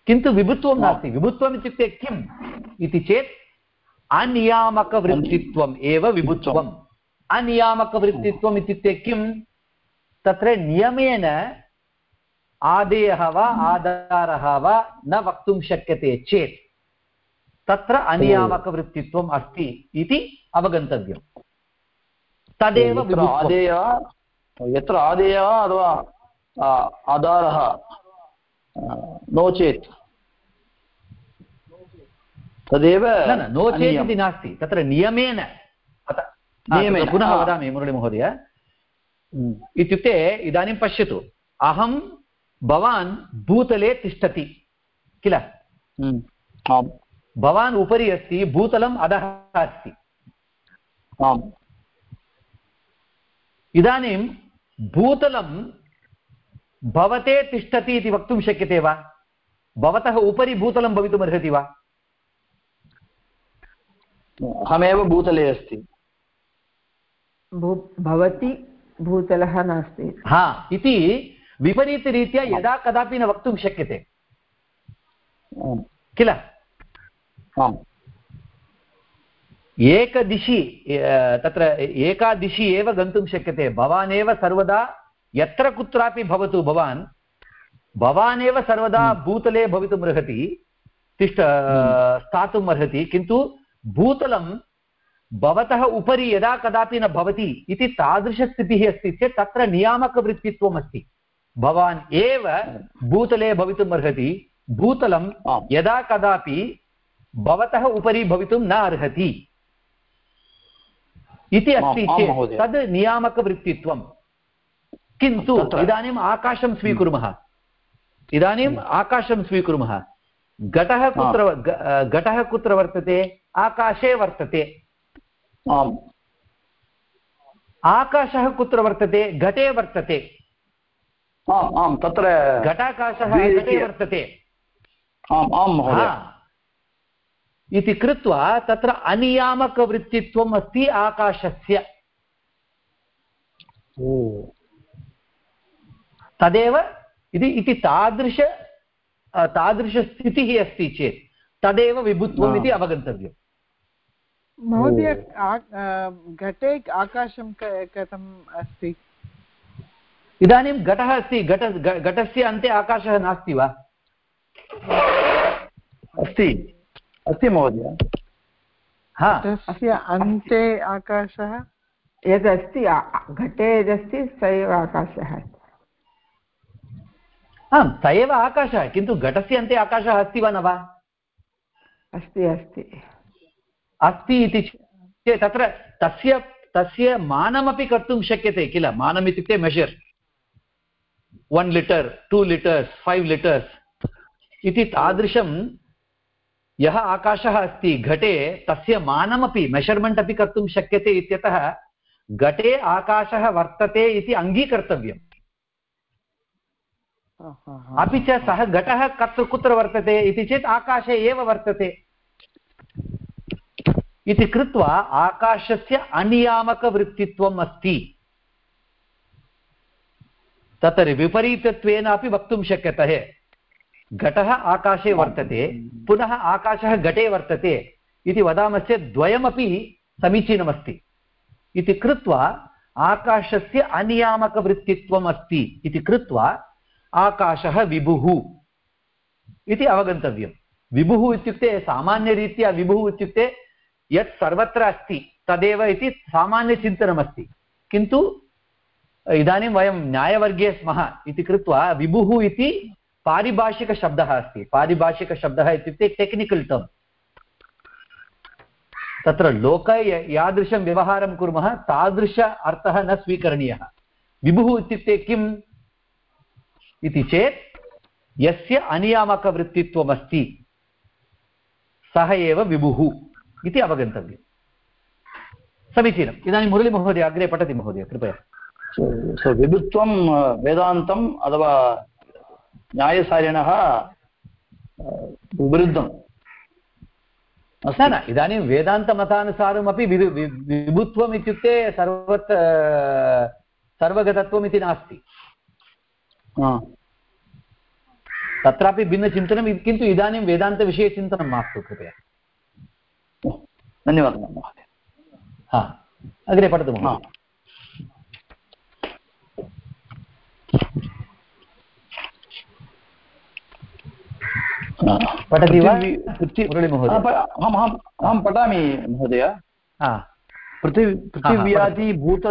किन्तु विभुत्वं नास्ति। विभुत्वम् इत्युक्ते किम् इति चेत् अनियामकवृत्तित्वम् एव विभुत्वम्। अनियामकवृत्तित्वम् इत्युक्ते किं तत्र नियमेन आदेयः वा आधारः वा न वक्तुं शक्यते चेत् तत्र अनियामकवृत्तित्वम् अस्ति इति अवगन्तव्यम्। तदेव। आदेयः यत्र आदेयः अथवा आधारः नो चेत्। तदेव न चेत् इति नास्ति। तत्र नियमेन नियमेन, पुनः वदामि मुरळीमहोदय हम्म, इत्युक्ते इदानीं पश्यतु। अहं भवान् भूतले तिष्ठति किल? हम्म, आम्। भवान् उपरि अस्ति भूतलम् अधः अस्ति। आम्। इदानीं भूतलं भवते तिष्ठति इति वक्तुं शक्यते वा? भवतः उपरि भूतलं भवितुमर्हति वा? अहमेव भूतले अस्ति। भू भवति भूतलः नास्ति। हा इति विपरीतरीत्या यदा कदापि न वक्तुं शक्यते। किल? एकदिशि तत्र एका दिशि एव गन्तुं शक्यते। भवान् एव सर्वदा यत्र कुत्रापि भवतु भवान् भवान् एव सर्वदा भूतले भवितुमर्हति तिष्ठ स्थातुम् अर्हति किन्तु भूतलं भवतः उपरि यदा कदापि न भवति इति तादृशस्थितिः अस्ति चेत् तत्र नियामकवृत्तित्वम् अस्ति भवान् एव भूतले भवितुम् अर्हति भूतलं यदा कदापि भवतः उपरि भवितुं न अर्हति। इति अस्ति चेत्। तद् नियामकवृत्तित्वं। किन्तु इदानीम् आकाशं स्वीकुर्मः। इदानीम् आकाशं स्वीकुर्मः। घटः कुत्र घटः कुत्र वर्तते? आकाशे वर्तते। आकाशः कुत्र वर्तते? घटे वर्तते। आम् आम् तत्र घटाकाशः घटे वर्तते। आम् आम् महोदय। इति कृत्वा तत्र अनियामकवृत्तित्वम् अस्ति आकाशस्य। ओ। तदेव इति इति तादृश तादृशस्थितिः अस्ति चेत्। तदेव विभुत्वम् इति अवगन्तव्यम्। महोदय आ- आ, घटे आकाशं कथम् अस्ति? इदानीं घटः अस्ति घट घटस्य अन्ते आकाशः नास्ति वा? अस्ति अस्ति महोदय। हा। तस्य अन्ते आकाशः? यदस्ति घटे यदस्ति स एव आकाशः आम् स एव आकाशः किन्तु घटस्य अन्ते आकाशः अस्ति वा न वा? अस्ति अस्ति। अस्ति इति चेत् तत्र तस्य तस्य मानमपि कर्तुं शक्यते किल? मानम् इत्युक्ते measure one litre two litres five litres इति तादृशं यः आकाशः अस्ति घटे तस्य मानमपि मेषर्मेण्ट् अपि कर्तुं शक्यते इत्यतः घटे आकाशः वर्तते इति अङ्गीकर्तव्यम्। अपि च सः घटः कत्र कुत्र वर्तते इति चेत् आकाशे एव वर्तते। इति कृत्वा आकाशस्य अनियामकवृत्तित्वम् अस्ति। तत्र विपरीतत्वेन अपि वक्तुं शक्यते। घटः आकाशे वर्तते, पुनः आकाशः घटे वर्तते इति वदामश्चेत् द्वयमपि समीचीनमस्ति। इति कृत्वा आकाशस्य अनियामकवृत्तित्वम् अस्ति इति कृत्वा आकाशः विभुः इति अवगन्तव्यं। विभुः इत्युक्ते सामान्यरीत्या विभुः इत्युक्ते यत् सर्वत्र अस्ति, तदेव इति सामान्यचिन्तनमस्ति। किन्तु इदानीं वयं न्यायवर्गे स्मः इति कृत्वा विभुः इति पारिभाषिकशब्दः अस्ति। पारिभाषिकशब्दः इत्युक्ते टेक्निकल् टर्म् तत्र लोके यादृशं व्यवहारं कुर्मः, तादृश अर्थः न स्वीकरणीयः। विभुः इत्युक्ते किम् इति चेत्, यस्य अनियामकवृत्तित्वमस्ति, सः एव विभुः इति अवगन्तव्यम्। समीचीनम्। इदानीं मुरळीमहोदय अग्रे पठति महोदय, कृपया। So- so वेदान्तम् अथवा न्यायसारिणः विरुद्धम् न न इदानीं वेदान्तमतानुसारमपि विधु वि- विभुत्वम् इत्युक्ते सर्वत्र सर्वगतत्वम् इति नास्ति। तत्रापि भिन्नचिन्तनं किन्तु इदानीं वेदान्तविषये चिन्तनं मास्तु कृपया। धन्यवादः महोदय। हा अग्रे पठतु महोदय। पठति वा? अहम् अहं पठामि महोदय. हा. पृथिवी पृथिव्यादि भूत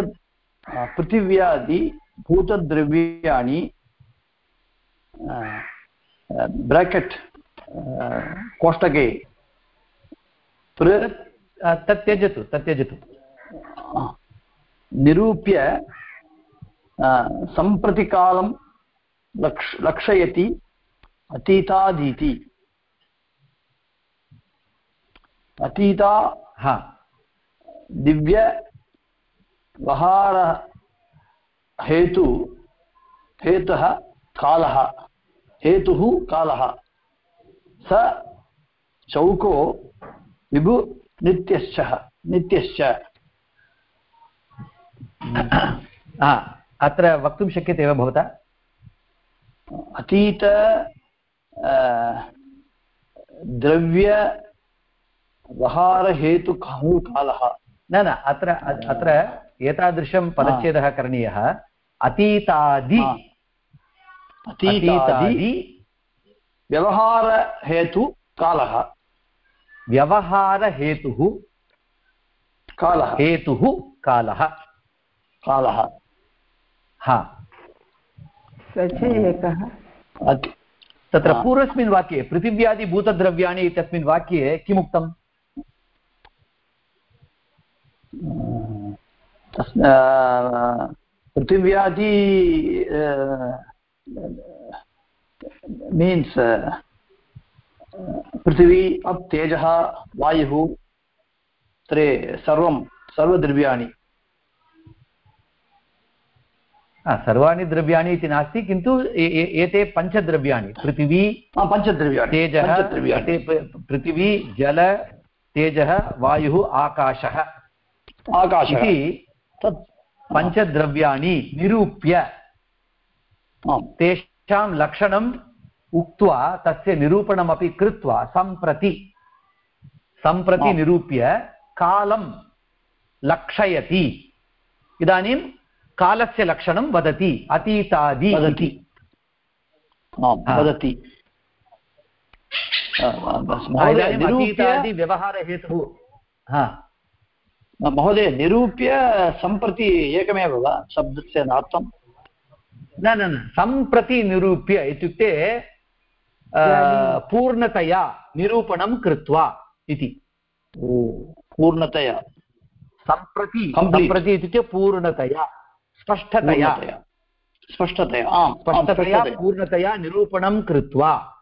पृथिव्यादि भूतद्रव्याणि ब्राकेट् कोष्टके. तत् त्यजतु तत् त्यजतु. निरूप्य सम्प्रतिकालं लक्ष लक्षयति अतीतादीति अतीता हा दिव्यवहार हेतु हेतुः कालः हेतुः कालः स चौको विभु नित्यश्च नित्यश्च अत्र वक्तुं शक्यते वा भवता? अतीत द्रव्यवहारहेतुकः कालः न न अत्र अत्र एतादृशं पदच्छेदः करणीयः। अतीतादि अतीतादि व्यवहारहेतु कालः। व्यवहारहेतुः कालः। हेतुः कालः। कालः। हा। स च एकः। अति- तत्र पूर्वस्मिन् वाक्ये पृथिव्यादिभूतद्रव्याणि इत्यस्मिन् वाक्ये किमुक्तम्? पृथिव्यादि मीन्स् पृथिवी अप् तेजः वायुः त्रे सर्वं सर्वद्रव्याणि हा, सर्वाणि द्रव्याणि इति नास्ति किन्तु एते पञ्चद्रव्याणि पृथिवी पञ्चद्रव्याणि तेजः पृथिवी जल तेजः वायुः आकाशः। आकाशः। इति पञ्चद्रव्याणि निरूप्य तेषां लक्षणम् उक्त्वा तस्य निरूपणमपि कृत्वा सम्प्रति सम्प्रति निरूप्य कालं लक्षयति। इदानीं कालस्य लक्षणं वदति अतीतादि वदति। वदति। हा, महोदय निरूप्य हा। सम्प्रति एकमेव वा? शब्दस्य अर्थं न न न सम्प्रति निरूप्य इत्युक्ते पूर्णतया निरूपणं कृत्वा इति। पूर्णतया। सम्प्रति सम्प्रति इत्युक्ते पूर्णतया। स्पष्टतया। स्पष्टतया आम् स्पष्टतया पूर्णतया निरूपणं कृत्वा।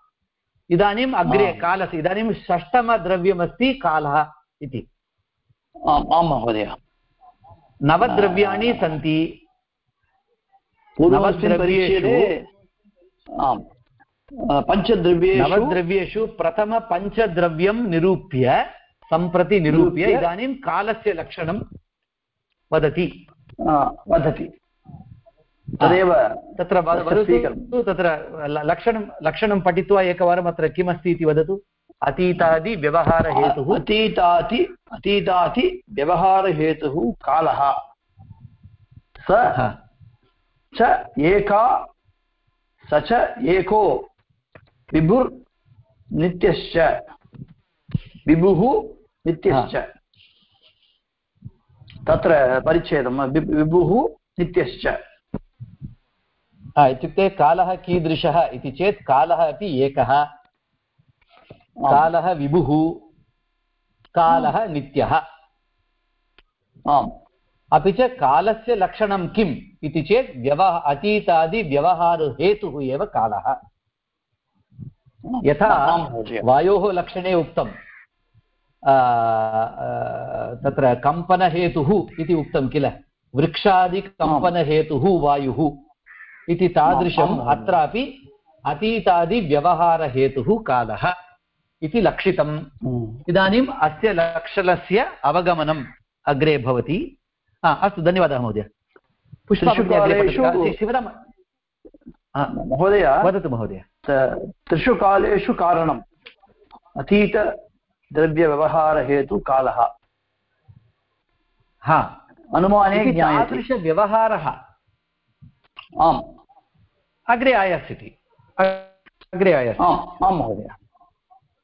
इदानीम् अग्रे। कालस्य इदानीं षष्टमद्रव्यमस्ति कालः इति। आम् आं महोदय। नवद्रव्याणि सन्ति। नवद्रव्येषु- आम् पञ्चद्रव्येषु नवद्रव्येषु प्रथमपञ्चद्रव्यं निरूप्य सम्प्रति निरूप्य इदानीं कालस्य लक्षणं वदति। वदति तदेव तत्र वदतु। तत्र लक्षणं लक्षणं पठित्वा एकवारम् अत्र किमस्ति इति वदतु अतीतादिव्यवहारहेतुः अतीताति अतीताति व्यवहारहेतुः कालः स च एका स च एको विभुर्नित्यश्च विभुः नित्यश्च तत्र परिच्छेदं विभुः नित्यश्च। इत्युक्ते कालः कीदृशः इति चेत् कालः अपि एकः। कालः विभुः कालः नित्यः। आम्। अपि च कालस्य लक्षणं किम् इति चेत् व्यवह अतीतादिव्यवहारहेतुः एव कालः। यथा वायोः लक्षणे आ, तत्र कम्पनहेतुः इति उक्तं किल वृक्षादिकम्पनहेतुः वायुः इति तादृशम्। अत्रापि अतीतादिव्यवहारहेतुः कालः इति लक्षितम्। इदानीम् अस्य लक्षणस्य अवगमनम् अग्रे भवति हा, अस्तु धन्यवादः महोदय शिवराम महोदय वदतु महोदय त्रिषु कालेषु कारणम् अतीतद्रव्यव्यवहारहेतु कालः हा। अनुमाने तादृशव्यवहारः। आम्। अग्रे आयास्यति। अग्रे आयास्यति। आम् आं महोदय।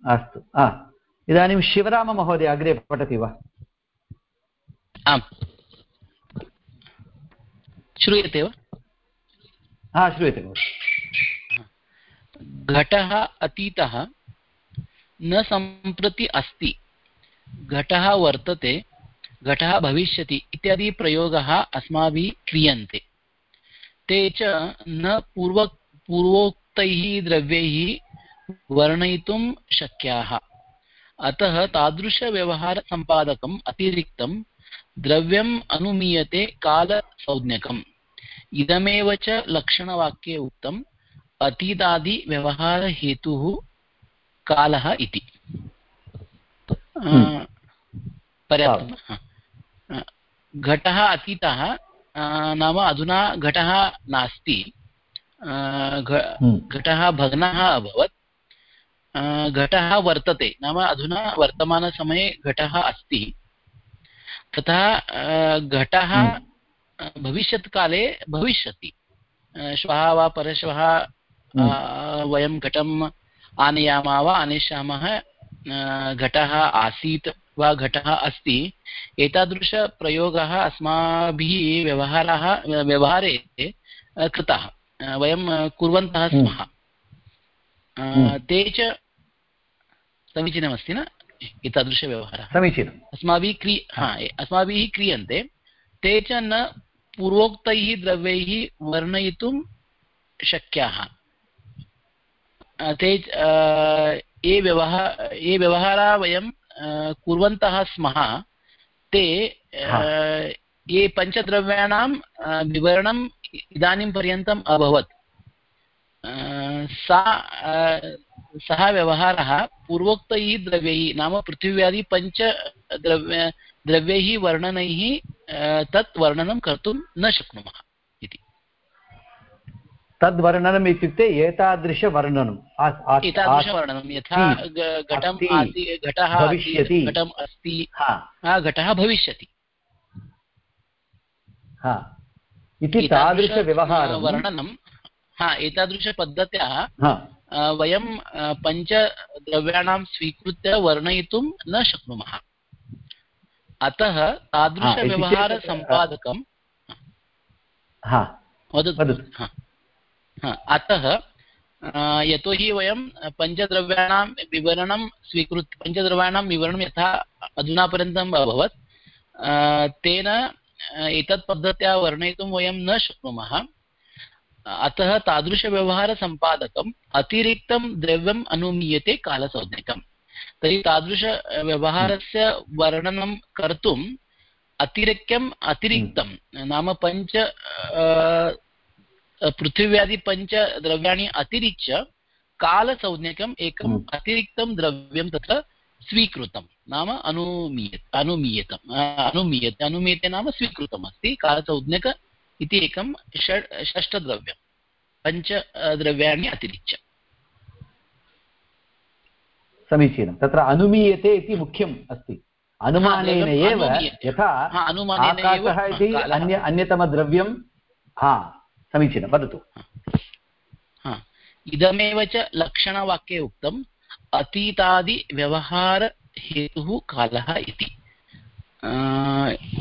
अस्तु। हा। इदानीं शिवराममहोदय अग्रे पठति वा? आम्। श्रूयते वा? हा श्रूयते घटः अतीतः न सम्प्रति अस्ति। घटः वर्तते, घटः भविष्यति इत्यादि प्रयोगः अस्माभिः क्रियन्ते। ते च न पूर्व, पूर्वोक्तैः द्रव्यैः वर्णयितुं शक्याः। अतः तादृशव्यवहारसम्पादकम् अतिरिक्तं द्रव्यम् अनुमीयते कालसंज्ञकम्। इदमेव च लक्षणवाक्ये उक्तम्, अतीतादिव्यवहारहेतुः कालः इति। हम्म। पर्याप्तं। घटः अतीतः नाम अधुना घटः नास्ति। हम्म। घटः भग्नः अभवत्। घटः वर्तते। नाम अधुना वर्तमानसमये घटः अस्ति। तथा घटः हम्म। भविष्यत्काले भविष्यति। श्वः वा परश्वः वयं घटम् आनयामः वा आनेष्यामः घटः आसीत् वा घटः अस्ति एतादृशप्रयोगः अस्माभिः व्यवहारः व्यवहारे कृतः वयं कुर्वन्तः हम्म। स्मः। हम्म। ते च समीचीनमस्ति न? एतादृशव्यवहारः। समीचीनम् अस्माभिः क्रि हा। अस्माभिः क्रियन्ते ते च न पूर्वोक्तैः द्रव्यैः वर्णयितुं शक्याः। ते ये व्यवहार ये व्यवहाराः वयं कुर्वन्तः स्मः ते। ये पञ्चद्रव्याणां विवरणम् इदानीं पर्यन्तम् अभवत् सा सः व्यवहारः पूर्वोक्तैः द्रव्यैः नाम पृथिव्यादि पञ्चद्रव्य द्रव्यैः वर्णनैः तत् वर्णनं कर्तुं न शक्नुमः तद्वर्णनम् इत्युक्ते एतादृशवर्णनम् एतादृशवर्णनं यथा घटम् घटः भविष्यति। घटम् अस्ति। घटः भविष्यति। इति तादृशव्यवहारं वर्णनं हा एतादृशपद्धत्याः वयं पञ्चद्रव्याणां स्वीकृत्य वर्णयितुं न शक्नुमः। अतः तादृशव्यवहारसम्पादकं वदतु। अतः यतोहि वयं पञ्चद्रव्याणां विवरणं स्वीकृत्य, पञ्चद्रव्याणां विवरणं यथा अधुना पर्यन्तम् अभवत् तेन एतत् पद्धत्या वर्णयितुं वयं न शक्नुमः। अतः तादृशव्यवहारसम्पादकम् अतिरिक्तं द्रव्यम् अनुमीयते कालसौज्ञकम् तर्हि तादृशव्यवहारस्य वर्णनं कर्तुम् अतिरिक्तम् अतिरिक्तं, नाम पञ्च अ, पृथिव्यादि पञ्चद्रव्याणि अतिरिच्य कालसंज्ञकम् एकम् हम्म। अतिरिक्तं द्रव्यं तत्र स्वीकृतं नाम अनुमीय अनुमीयतम्। अनुमीयते अनुमीयते नाम स्वीकृतमस्ति कालसंज्ञक इति एकं षड् षष्ठद्रव्यं। पञ्च द्रव्याणि अतिरिच्य। समीचीनं। तत्र अनुमीयते इति मुख्यम् अस्ति। अनुमानेन एव यथा अनुमानेन आकाशः इति अन्य अन्यतमद्रव्यं हा समीचीनं, वदतु। इदमेव च लक्षणवाक्ये उक्तम् अतीतादिव्यवहारहेतुः कालः इति।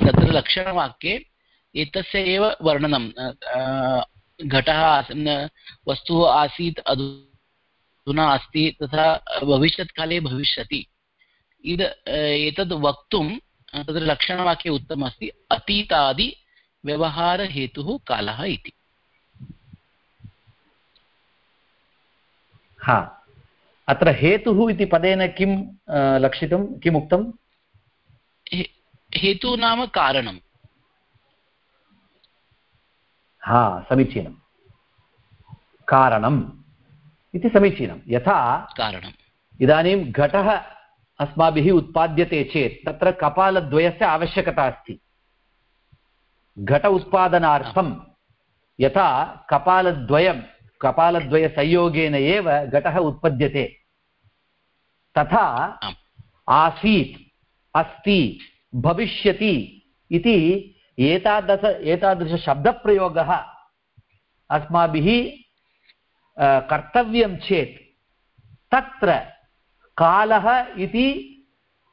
तत्र लक्षणवाक्ये एतस्य एव वर्णनं। घटः वस्तुः आसीत्, अधुना अस्ति, तथा भविष्यत्काले भविष्यति। इद एतद् वक्तुं, तत्र लक्षणवाक्ये उक्तमस्ति अतीतादिव्यवहारहेतुः कालः इति। हा. अत्र हेतुः इति पदेन किं लक्षितं किम् उक्तं? हेतु नाम कारणं. हा समीचीनं. कारणम् इति समीचीनं. यथा कारणम्. इदानीं घटः अस्माभिः उत्पाद्यते चेत् तत्र कपालद्वयस्य आवश्यकता अस्ति. घट उत्पादनार्थं यथा कपालद्वयं कपालद्वयसंयोगेन एव घटः उत्पद्यते। तथा आसीत् अस्ति भविष्यति इति एतादृश एतादृशशब्दप्रयोगः अस्माभिः कर्तव्यं चेत् तत्र कालः इति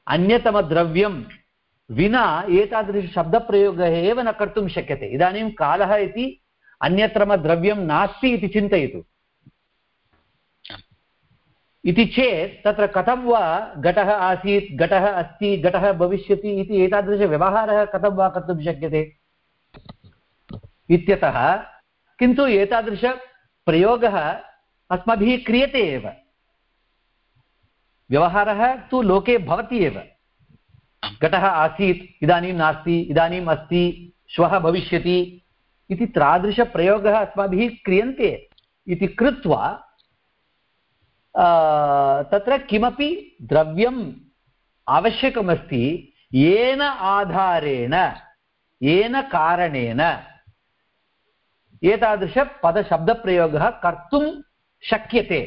अन्यतमद्रव्यं विना एतादृशशब्दप्रयोगः एव न कर्तुं शक्यते। इदानीं कालः इति अन्यतमद्रव्यं नास्ति इति चिन्तयतु। इति चेत् तत्र कथं वा घटः आसीत्, घटः अस्ति, घटः भविष्यति इति एतादृशव्यवहारः कथं वा कर्तुं शक्यते? इत्यतः किन्तु एतादृशप्रयोगः अस्माभिः क्रियते एव। व्यवहारः तु लोके भवति एव। घटः आसीत्, इदानीं नास्ति, इदानीम् अस्ति, श्वः भविष्यति इति तादृशप्रयोगः अस्माभिः क्रियन्ते। इति कृत्वा तत्र किमपि द्रव्यम् आवश्यकमस्ति, येन आधारेण, येन कारणेन एतादृशपदशब्दप्रयोगः कर्तुं शक्यते।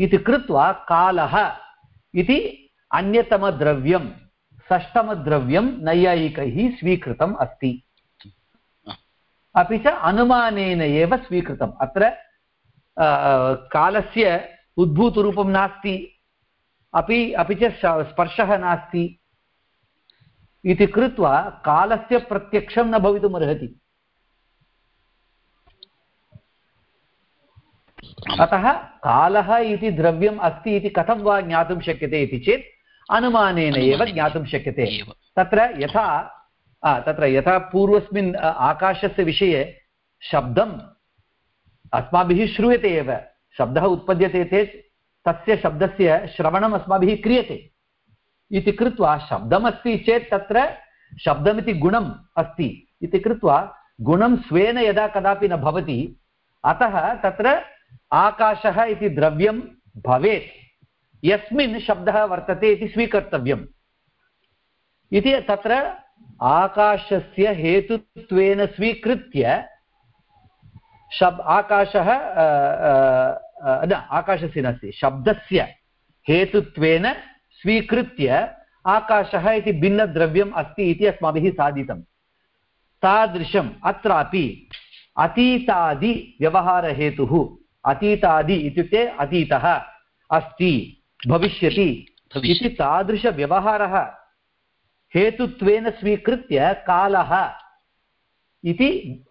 इति कृत्वा कालः इति अन्यतमद्रव्यं, षष्ठमद्रव्यं नैयायिकैः स्वीकृतम् अस्ति। अपि च अनुमानेन एव स्वीकृतम्। अत्र कालस्य उद्भूतरूपं नास्ति अपि अपि च स्पर्शः नास्ति इति कृत्वा कालस्य प्रत्यक्षं न भवितुमर्हति अतः कालः इति द्रव्यम् अस्ति इति कथं वा ज्ञातुं शक्यते इति चेत् अनुमानेन एव ज्ञातुं शक्यते। तत्र यथा तत्र यथा पूर्वस्मिन् आकाशस्य विषये शब्दम् अस्माभिः श्रूयते एव। शब्दः उत्पद्यते चेत् तस्य शब्दस्य श्रवणम् अस्माभिः क्रियते। इति कृत्वा शब्दमस्ति चेत् तत्र शब्दमिति गुणम् अस्ति। इति कृत्वा गुणं स्वेन यदा कदापि न भवति, अतः तत्र आकाशः इति द्रव्यं भवेत्। यस्मिन् शब्दः वर्तते इति स्वीकर्तव्यम्। इति तत्र आकाशस्य हेतुत्वेन स्वीकृत्य शब् आकाशः न आकाशस्य नास्ति शब्दस्य हेतुत्वेन स्वीकृत्य आकाशः इति भिन्नद्रव्यम् अस्ति इति अस्माभिः साधितं तादृशम् अत्रापि अतीतादिव्यवहारहेतुः अतीतादि इत्युक्ते अतीतः अस्ति भविष्यति इति तादृशव्यवहारः। हेतुत्वेन स्वीकृत्य कालः इति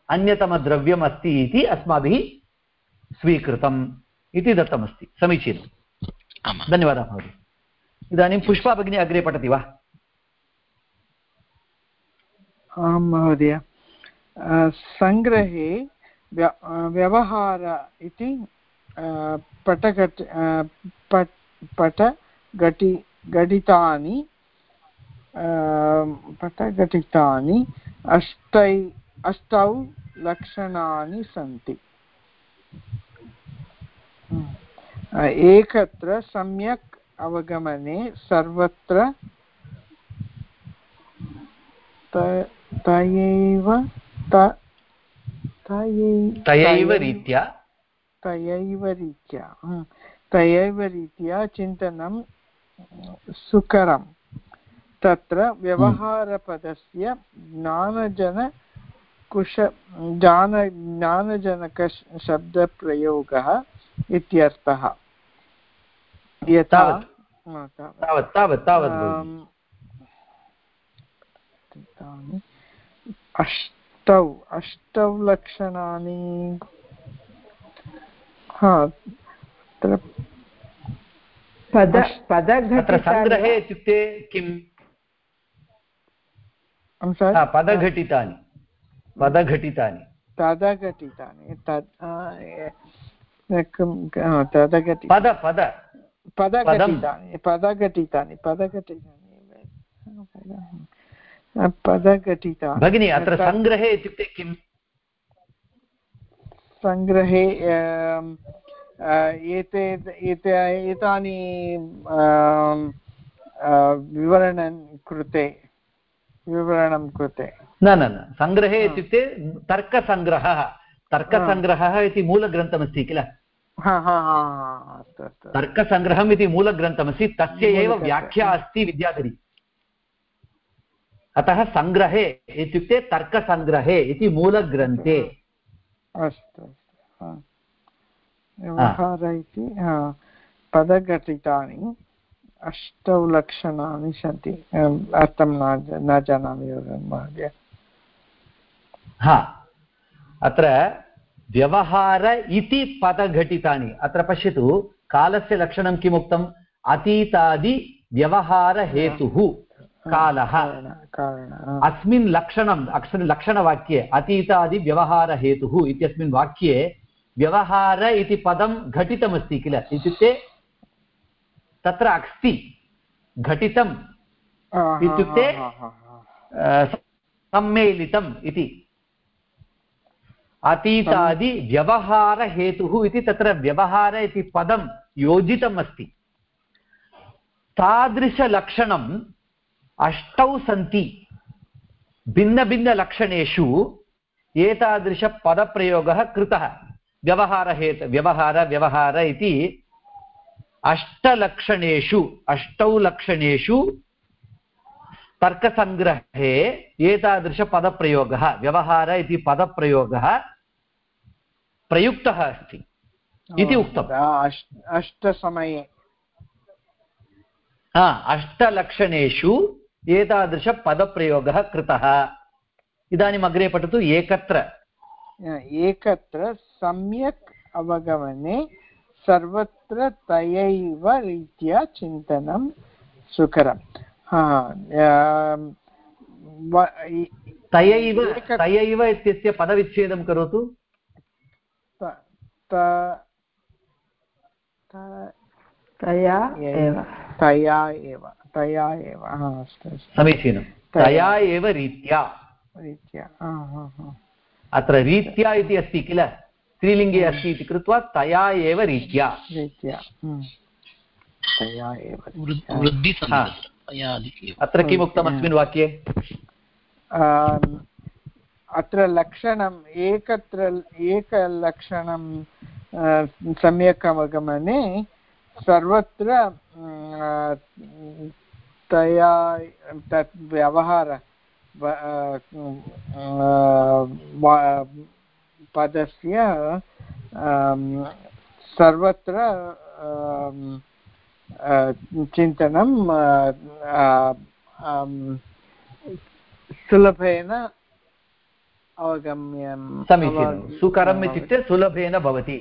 अन्यतमद्रव्यम् अस्ति इति अस्माभिः स्वीकृतम् इति दत्तमस्ति समीचीनं। धन्यवादः महोदय। इदानीं पुष्पा भगिनी अग्रे पठति वा? आं महोदय। सङ्ग्रहे व्यवहार इति पटघट पट पटघटि घटितानि पटघटितानि अष्टै अष्टौ लक्षणानि सन्ति। एकत्र सम्यक् अवगमने सर्वत्र तयैव तयैव रीत्या। तयैव रीत्या। तयैव रीत्या चिन्तनं सुकरम्। तत्र व्यवहारपदस्य ज्ञानजन कुश ज्ञान ज्ञानजनकशब्दप्रयोगः इत्यर्थः। यथा तावत्। तावत्। तावत् अष्टौ अष्टौ लक्षणानि। हा पद पदघट इत्युक्ते किम्? पदघटितानि पदघटितानि। पदघटितानि तद् पद पद। पदघटितानि पदघटितानि पदघटितानि। पदघटितानि भगिनि अत्र सङ्ग्रहे इत्युक्ते किम्? सङ्ग्रहे एते एते एतानि विवरणं कृते विवरणं कृते। न न न सङ्ग्रहे इत्युक्ते तर्कसङ्ग्रहः तर्कसङ्ग्रहः इति मूलग्रन्थमस्ति किल? तर्कसङ्ग्रहम् इति मूलग्रन्थमस्ति तस्य एव व्याख्या अस्ति विद्याधरी। अतः सङ्ग्रहे इत्युक्ते तर्कसङ्ग्रहे इति मूलग्रन्थे। अस्तु व्यवहार इति पदघटितानि। अष्टौ लक्षणानि सन्ति। अर्थं न न जानामि महोदय। हा। अत्र व्यवहार इति पदघटितानि। अत्र पश्यतु कालस्य लक्षणं किमुक्तम्? अतीतादिव्यवहारहेतुः कालः। अस्मिन् लक्षणम् लक्षणवाक्ये अतीतादिव्यवहारहेतुः इत्यस्मिन् वाक्ये व्यवहार इति पदं घटितमस्ति किल? इत्युक्ते तत्र अस्ति घटितम् इत्युक्ते सम्मेलितम् इति। अतीतादिव्यवहारहेतुः इति तत्र व्यवहार इति पदं योजितम् अस्ति तादृशलक्षणम् अष्टौ सन्ति। भिन्नभिन्नलक्षणेषु एतादृशपदप्रयोगः कृतः। व्यवहारहेत व्यवहार व्यवहार इति अष्टलक्षणेषु अष्टौ लक्षणेषु तर्कसङ्ग्रहे एतादृशपदप्रयोगः व्यवहार इति पदप्रयोगः प्रयुक्तः अस्ति इति उक्तम् अष्ट- अष्टसमये हा अष्टलक्षणेषु एतादृशपदप्रयोगः कृतः इदानीम् अग्रे पठतु एकत्र एकत्र सम्यक् अवगमने सर्वत्र तयैव रीत्या चिन्तनं सुकरं हा व- तयैव तयैव इत्यस्य पदविच्छेदं करोतु। तया एव। तया एव तया एव अस्तु समीचीनं। तया- एव रीत्या। रीत्या हा हा हा। अत्र रीत्या इति अस्ति किल? स्त्रीलिङ्गे अस्ति इति कृत्वा तया एव रीत्या। रीत्या हम्म। तया एव अत्र किम् उक्तम् अस्मिन् वाक्ये? अत्र लक्षणम् एकत्र एकलक्षणं सम्यक् अवगमने सर्वत्र तया तत् व्यवहार पदस्य आम्, सर्वत्र चिन्तनं आ, आ, आम्, सुलभेन अवगम्यं समीचीनं। सुकरम् इत्युक्ते सुलभेन भवति।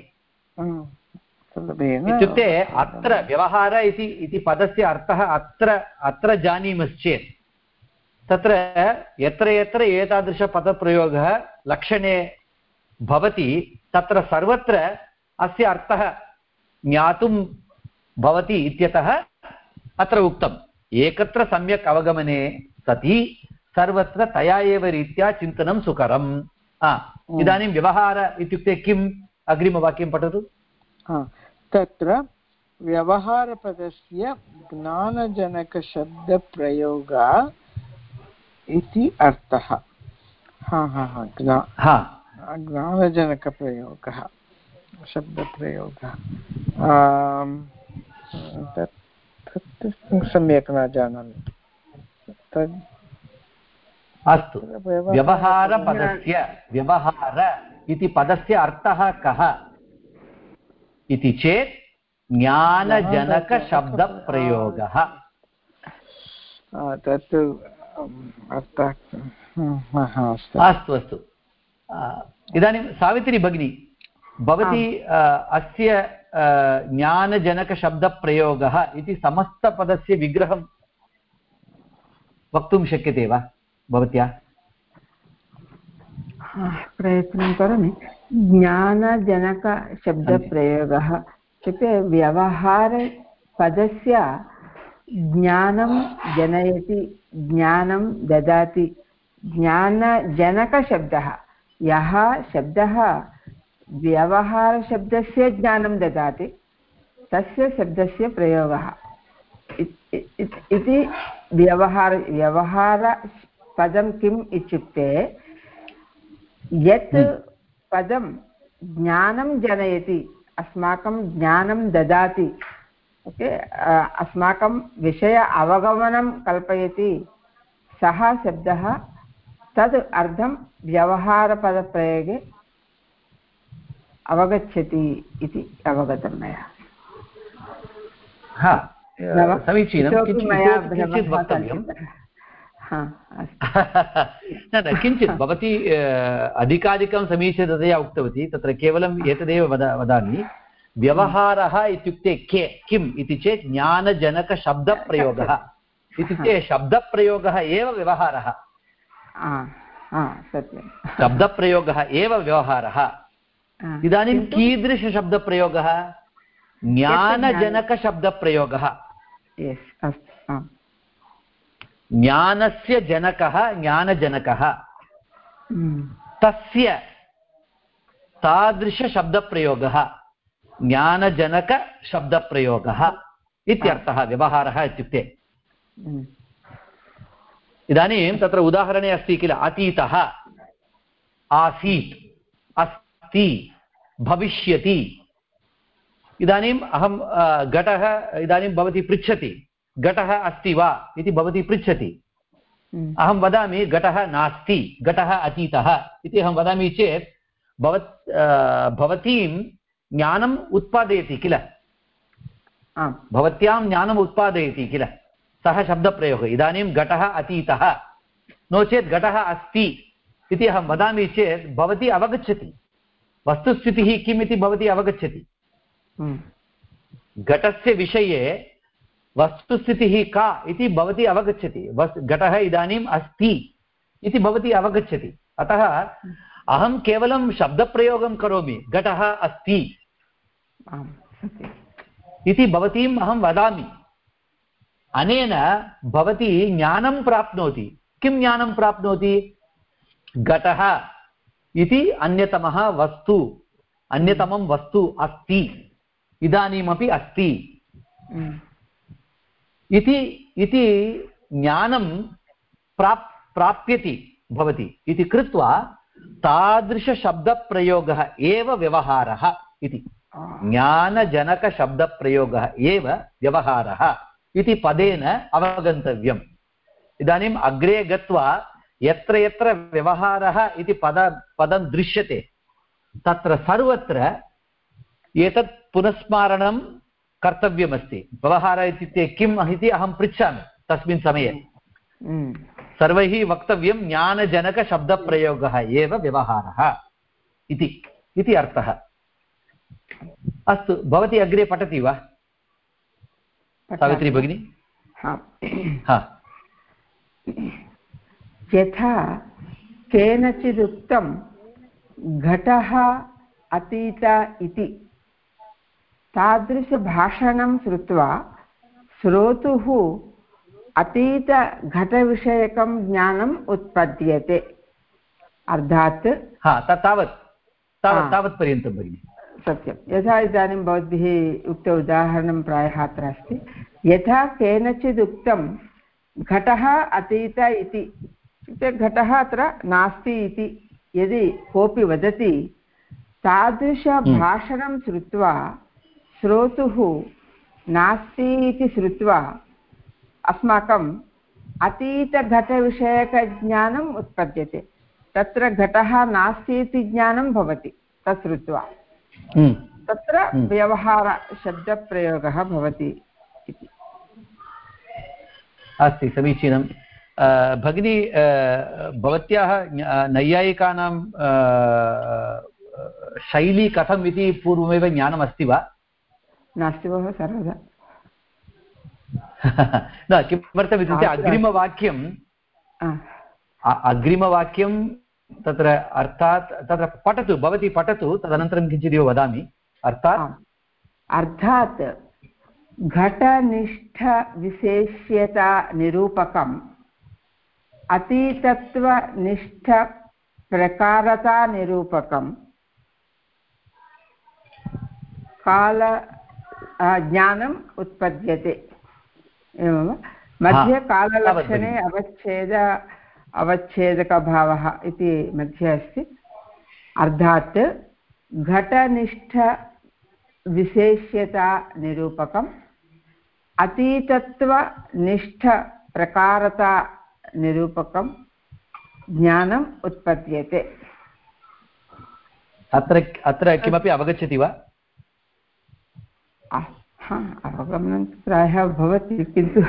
इत्युक्ते अत्र व्यवहार इति इति पदस्य अर्थः अत्र अत्र जानीमश्चेत्। तत्र यत्र यत्र एतादृशपदप्रयोगः लक्षणे भवति तत्र सर्वत्र अस्य अर्थः ज्ञातुं भवति इत्यतः अत्र उक्तम्। एकत्र सम्यक् अवगमने सति सर्वत्र तया एव रीत्या चिन्तनं सुकरम्। इदानीं व्यवहार इत्युक्ते किम्? अग्रिमवाक्यं पठतु। हा, तत्र व्यवहारपदस्य ज्ञानजनकशब्दप्रयोग इति अर्थः। हा हा हा हा। ज्ञानजनकप्रयोगः शब्दप्रयोगः। तत् सम्यक् न जानामि। तद् अस्तु। व्यवहारपदस्य। व्यवहार इति पदस्य अर्थः कः? इति चेत् ज्ञानजनकशब्दप्रयोगः। तत् अर्थः हम्म, अस्तु अस्तु। इदानीं सावित्री भगिनी भवती अस्य ज्ञानजनकशब्दप्रयोगः इति समस्तपदस्य विग्रहं वक्तुं शक्यते वा भवत्या? प्रयत्नं करोमि। ज्ञानजनकशब्दप्रयोगः इत्युक्ते व्यवहारपदस्य ज्ञानं जनयति ज्ञानं ददाति। ज्ञानजनकशब्दः यः शब्दः व्यवहारशब्दस्य ज्ञानं ददाति तस्य शब्दस्य प्रयोगः। इति व्यवहार व्यवहारपदं किम् इत्युक्ते यत् पदं ज्ञानं जनयति अस्माकं ज्ञानं ददाति ओके अस्माकं विषय अवगमनं कल्पयति सः शब्दः तद् अर्थं व्यवहारपदप्रयोगे अवगच्छति इति अवगतं मया। हा? समीचीनं। वक्तव्यं। हा [LAUGHS] न न किञ्चित् भवती अधिकाधिकं समीचीनतया उक्तवती तत्र केवलम् एतदेव वद वदामि। व्यवहारः इत्युक्ते के किम् इति चेत् ज्ञानजनकशब्दप्रयोगः। [LAUGHS] इत्युक्ते शब्दप्रयोगः एव व्यवहारः। सत्यं शब्दप्रयोगः एव व्यवहारः। हा, इदानीं कीदृशशब्दप्रयोगः? ज्ञानजनकशब्दप्रयोगः। ज्ञानस्य जनकः ज्ञानजनकः। हम्म, तस्य तादृशशब्दप्रयोगः ज्ञानजनकशब्दप्रयोगः इत्यर्थः व्यवहारः इत्युक्ते। हम्म, इदानीं तत्र उदाहरणे अस्ति किल? अतीतः। आसीत्। अस्ति। भविष्यति। इदानीम् अहं घटः इदानीं भवती पृच्छति। घटः अस्ति वा इति भवती पृच्छति। हम्म, अहं वदामि घटः नास्ति घटः अतीतः इति अहं वदामि चेत् भवत् भवतीं ज्ञानम् उत्पादयति किल? भवत्यां ज्ञानम् उत्पादयति किल? सः शब्दप्रयोगः। इदानीं घटः अतीतः। नो चेत् घटः अस्ति इति अहं वदामि चेत् भवती अवगच्छति। वस्तुस्थितिः किम् इति भवती अवगच्छति। हम्म, घटस्य विषये वस्तुस्थितिः का इति भवती अवगच्छति। वस् घटः इदानीम् अस्ति इति भवती अवगच्छति। अतः अहं केवलं शब्दप्रयोगं करोमि। घटः अस्ति। इति भवतीम् अहं वदामि। अनेन भवती ज्ञानं प्राप्नोति। किं ज्ञानं प्राप्नोति? घटः इति अन्यतमः वस्तु अन्यतमं वस्तु अस्ति। इदानीमपि अस्ति। इति इति ज्ञानं प्राप् प्राप्यति भवति। इति कृत्वा तादृशशब्दप्रयोगः एव व्यवहारः इति। ज्ञानजनकशब्दप्रयोगः एव व्यवहारः। इति पदेन अवगन्तव्यम्। इदानीम् अग्रे गत्वा यत्र यत्र व्यवहारः इति पद पदं दृश्यते तत्र सर्वत्र एतत् पुनस्मारणं कर्तव्यमस्ति। व्यवहारः इत्युक्ते किम् इति अहं पृच्छामि तस्मिन् समये। सर्वैः वक्तव्यं ज्ञानजनकशब्दप्रयोगः एव व्यवहारः इति इति अर्थः। अस्तु भवती अग्रे पठति वा? सावित्री भगिनी? हा। हा। यथा केनचिदुक्तं घटः अतीत इति। तादृशभाषणं श्रुत्वा श्रोतुः अतीतघटविषयकं ज्ञानम् उत्पद्यते। अर्थात् हा तावत् तावत्। तावत्पर्यन्तं भगिनि। सत्यं। यथा इदानीं भवद्भिः उक्त उदाहरणं प्रायः अत्र अस्ति। यथा केनचिदुक्तं घटः अतीत इति। इत्युक्ते घटः अत्र नास्ति इति। यदि कोऽपि वदति, तादृशभाषणं श्रुत्वा, श्रोतुः नास्ति इति श्रुत्वा अस्माकम् अतीतघटविषयकज्ञानम् उत्पद्यते। तत्र घटः नास्ति इति ज्ञानं भवति, तत् श्रुत्वा। तत्र हम्म। व्यवहारशब्दप्रयोगः भवति इति। अस्ति समीचीनं। भगिनी भवत्याः नैयायिकानां शैली कथम् इति पूर्वमेव ज्ञानमस्ति वा? नास्ति भोः सर्वदा। [LAUGHS] न किमर्थम् इत्युक्ते अत्र- अग्रिमवाक्यं अग्रिमवाक्यं तत्र अर्थात् तत्र पठतु भवती पठतु तदनन्तरं किञ्चिदिव वदामि अर्थात् आम् अर्थात् घटनिष्ठविशेष्यतानिरूपकम् अतीतत्वनिष्ठप्रकारतानिरूपकं काल आ, ज्ञानम् उत्पद्यते एवं वा? मध्ये हा, काललक्षणे तावत् अवच्छेद अवच्छेदकभावः इति मध्ये अस्ति। अर्थात् घटनिष्ठविशेष्यतानिरूपकम् अतीतत्वनिष्ठप्रकारतानिरूपकं ज्ञानम् उत्पद्यते। अत्र अत्र किमपि अवगच्छति वा? हा अवगमनं प्रायः भवति किन्तु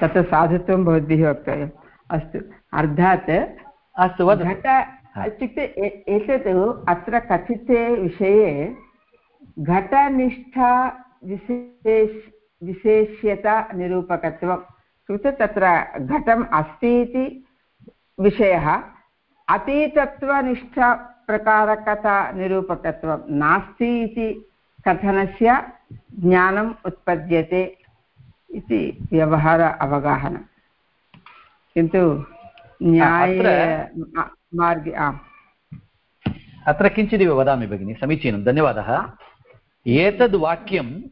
तत्र साधुत्वं भवद्भिः वक्तव्यम्। अस्तु। अर्थात् अस्तु वद इत्युक्ते एतत् अत्र कथिते विषये घटनिष्ठा विशेष विशेष्यता निरूपकत्वं कृते तत्र घटम् अस्ति इति विषयः। अतीतत्वनिष्ठप्रकारकता निरूपकत्वं नास्ति इति कथनस्य ज्ञानम् उत्पद्यते इति व्यवहार अवगाहनं। किन्तु न्याये मार्गे आम्। अत्र किञ्चिदिव वदामि भगिनि समीचीनं धन्यवादः। एतद् वाक्यं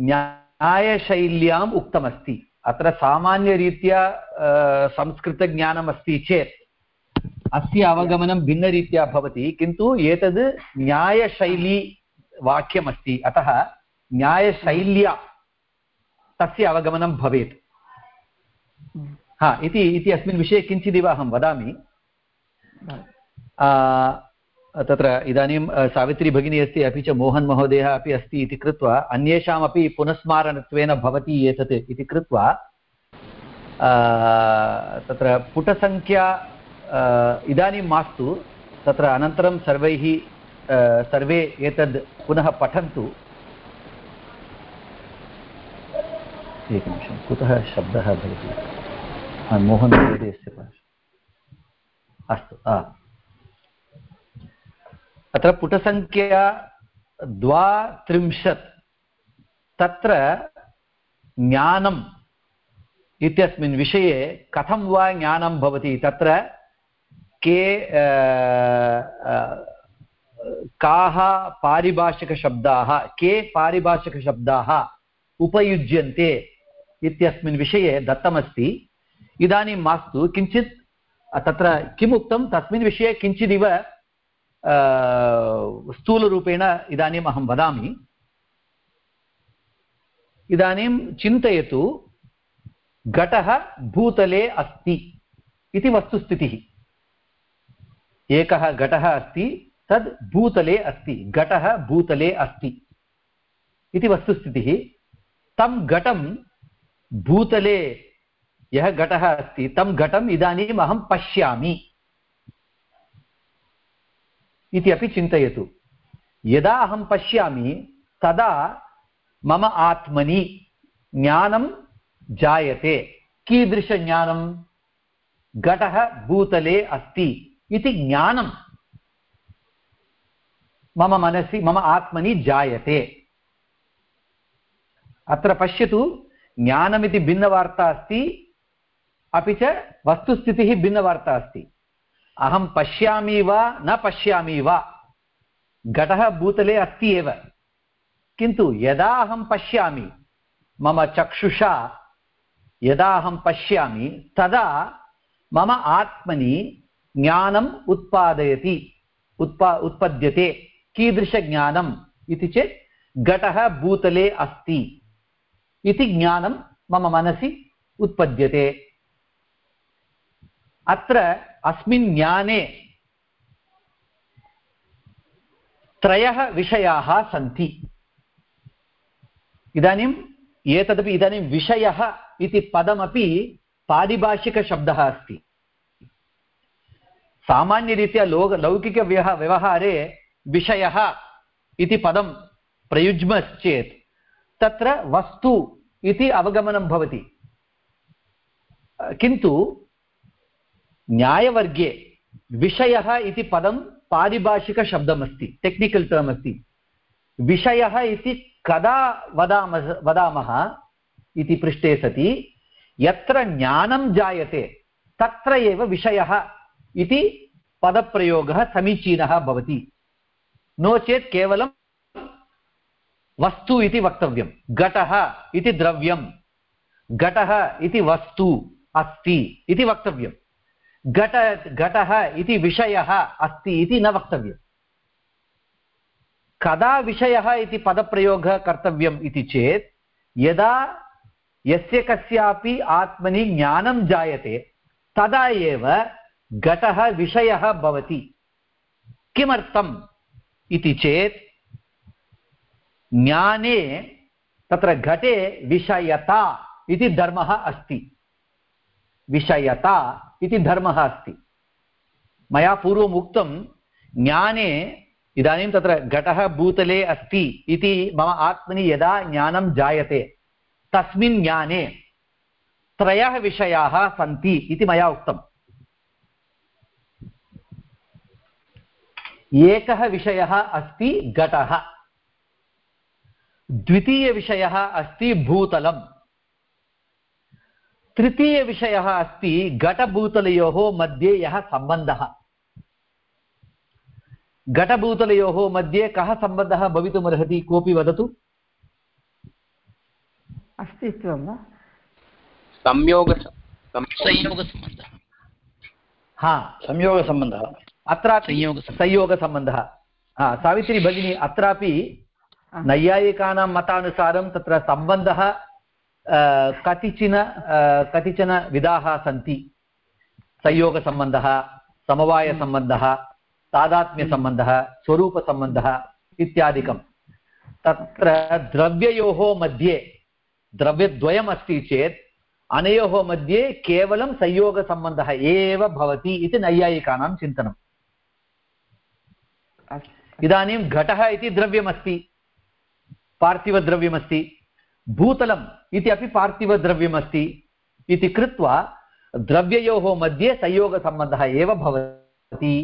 न्यायशैल्याम् उक्तमस्ति। अत्र सामान्यरीत्या अ, संस्कृतज्ञानमस्ति चेत् अस्य अवगमनं भिन्नरीत्या भवति किन्तु एतद् न्यायशैली वाक्यमस्ति। अतः न्यायशैल्या तस्य अवगमनं भवेत्। हा, इति इति अस्मिन् विषये किञ्चिदिव अहं वदामि। तत्र इदानीं सावित्री भगिनी अस्ति, अपि च मोहन् महोदयः अपि अस्ति इति कृत्वा, अन्येषामपि पुनस्मारणत्वेन भवति एतत् इति कृत्वा तत्र पुटसङ्ख्या इदानीं मास्तु, तत्र अनन्तरं सर्वैः सर्वे एतद् पुनः पठन्तु। एकनिमिषं, कुतः शब्दः भवति? मोहन् महोदयस्य अस्तु अत्र पुटसङ्ख्या द्वात्रिंशत्। तत्र ज्ञानम् इत्यस्मिन् विषये कथं वा ज्ञानं भवति? तत्र के काः पारिभाषिकशब्दाः, के पारिभाषिकशब्दाः उपयुज्यन्ते इत्यस्मिन् विषये दत्तमस्ति। इदानीं मास्तु, किञ्चित् तत्र किमुक्तं तस्मिन् विषये किञ्चिदिव स्थूलरूपेण इदानीम् अहं वदामि। इदानीं चिन्तयतु, घटः भूतले अस्ति इति वस्तुस्थितिः। एकः घटः अस्ति, तद् भूतले अस्ति, घटः भूतले अस्ति इति वस्तुस्थितिः। तं घटं भूतले यः घटः अस्ति, तं घटम् इदानीम् अहं पश्यामि। इति अपि चिन्तयतु। यदा अहं पश्यामि, तदा मम आत्मनि ज्ञानं जायते। कीदृशज्ञानं? घटः भूतले अस्ति इति ज्ञानं मम मनसि, मम आत्मनि जायते। अत्र पश्यतु, ज्ञानमिति भिन्नवार्ता अस्ति अपि च वस्तुस्थितिः भिन्नवार्ता अस्ति। अहं पश्यामि वा, न पश्यामि वा, घटः भूतले अस्ति एव। किन्तु यदा अहं पश्यामि, मम चक्षुषा, यदा अहं पश्यामि, तदा मम आत्मनि ज्ञानम् उत्पादयति, उत्पा, उत्पद्यते, कीदृशज्ञानम् इति चेत् घटः भूतले अस्ति। इति ज्ञानं मम मनसि उत्पद्यते। अत्र अस्मिन् ज्ञाने त्रयः विषयाः सन्ति। इदानीम् एतदपि इदानीं विषयः इति पदमपि पारिभाषिकशब्दः अस्ति। सामान्यरीत्या लोक लौकिकव्यः व्यवहारे विषयः इति पदं प्रयुज्मश्चेत्। तत्र वस्तु इति अवगमनं भवति। किन्तु न्यायवर्गे विषयः इति पदं पारिभाषिकशब्दमस्ति टेक्निकल् टर्म् अस्ति। विषयः इति कदा वदामः वदामः इति पृष्टे सति, यत्र ज्ञानं जायते, तत्र एव विषयः इति पदप्रयोगः समीचीनः भवति। नो चेत् केवलं वस्तु इति वक्तव्यं। घटः इति द्रव्यं। घटः इति वस्तु अस्ति इति वक्तव्यं घट घटः इति विषयः अस्ति इति न वक्तव्यम्। कदा विषयः इति पदप्रयोगः कर्तव्यम् इति चेत्, यदा यस्य कस्यापि आत्मनि ज्ञानं जायते, तदा एव घटः विषयः भवति। किमर्थम् इति चेत्, ज्ञाने तत्र घटे विषयता इति धर्मः अस्ति। विषयता इति धर्मः अस्ति। मया पूर्वम् उक्तं ज्ञाने इदानीं तत्र घटः भूतले अस्ति इति मम आत्मनि यदा ज्ञानं जायते, तस्मिन् ज्ञाने त्रयः विषयाः सन्ति इति मया उक्तम् एकः विषयः अस्ति घटः, द्वितीयविषयः अस्ति भूतलम्। तृतीयविषयः अस्ति घटभूतलयोः मध्ये यः सम्बन्धः। घटभूतलयोः मध्ये कः सम्बन्धः भवितुमर्हति कोऽपि वदतु? अस्तित्वं वा? संयोग संयोगसम्बन्धः। हा। संयोगसम्बन्धः। अत्रापि संयोगसम्बन्धः। हा सावित्री भगिनी अत्रापि। नैयायिकानां मतानुसारं तत्र सम्बन्धः कतिचन कतिचन विधाः सन्ति। संयोगसम्बन्धः समवायसम्बन्धः तादात्म्यसम्बन्धः स्वरूपसम्बन्धः इत्यादिकं। तत्र द्रव्ययोः मध्ये द्रव्यद्वयम् अस्ति चेत् अनयोः मध्ये केवलं संयोगसम्बन्धः एव भवति इति नैयायिकानां चिन्तनम्। इदानीं घटः इति द्रव्यमस्ति पार्थिवद्रव्यमस्ति। भूतलम् इति अपि पार्थिवद्रव्यमस्ति इति कृत्वा द्रव्ययोः मध्ये संयोगसम्बन्धः एव भवति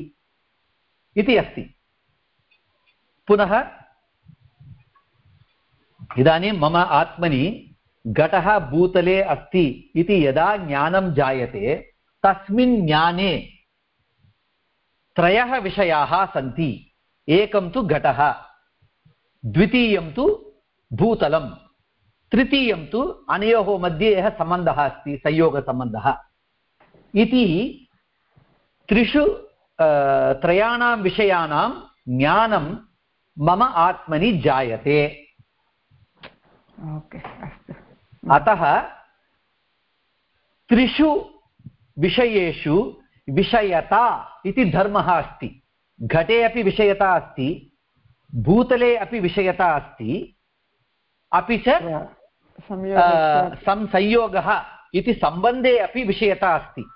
इति अस्ति। पुनः इदानीं मम आत्मनि घटः भूतले अस्ति इति यदा ज्ञानं जायते, तस्मिन् ज्ञाने त्रयः विषयाः सन्ति, एकं तु घटः, द्वितीयं तु भूतलं तृतीयं तु अनयोः मध्ये यः सम्बन्धः अस्ति संयोगसम्बन्धः। इति त्रिषु त्रयाणां विषयाणां ज्ञानं मम आत्मनि जायते। अतः त्रिषु विषयेषु विषयता इति धर्मः अस्ति। घटे अपि विषयता अस्ति भूतले अपि विषयता अस्ति अपि च संयोगः इति सम्बन्धे अपि विषयता अस्ति।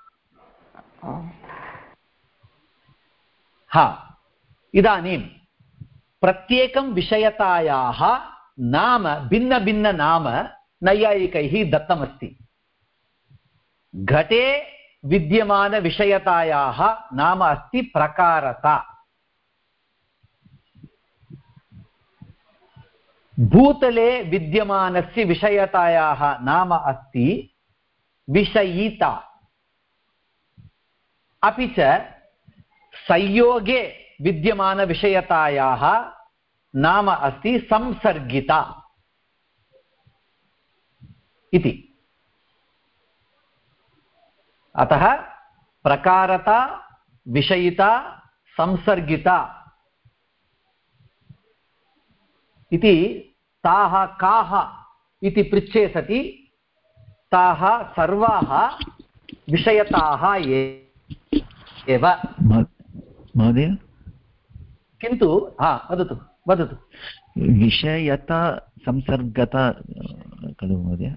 हा। इदानीं प्रत्येकं विषयतायाः नाम भिन्नभिन्ननाम नैयायिकैः दत्तमस्ति। घटे विद्यमानविषयतायाः नाम अस्ति प्रकारता। भूतले विद्यमानस्य विषयतायाः नाम अस्ति विषयिता। अपि च संयोगे विद्यमानविषयतायाः नाम अस्ति संसर्गिता। इति। अतः प्रकारता, विषयिता, संसर्गिता। इति ताः काः इति पृच्छे सति ताः सर्वाः विषयताः एव। महोदय? किन्तु हा वदतु वदतु। विषयता संसर्गता खलु महोदय?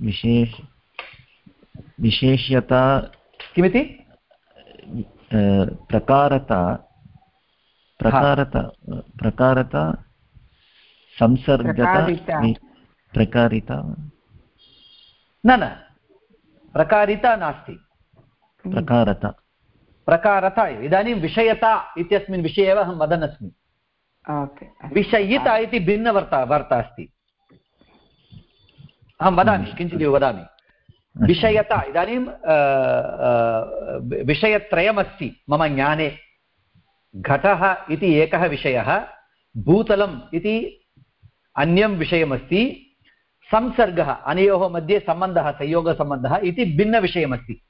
विशेष विशेष्यता किमिति? प्रकारता प्रकारता प्रकारता संसर्गता प्रकारिता। न न प्रकारिता नास्ति। प्रकारता। प्रकारता एव। इदानीं विषयता इत्यस्मिन् विषये एव अहं वदन् अस्मि विषयिता इति भिन्नवार्ता वार्ता अस्ति। अहं वदामि किञ्चिदिव वदामि। विषयता इदानीं विषयत्रयमस्ति मम ज्ञाने। घटः इति एकः विषयः। भूतलम् इति अन्यं विषयमस्ति, संसर्गः, अनयोः मध्ये सम्बन्धः, संयोगसम्बन्धः इति भिन्नविषयमस्ति।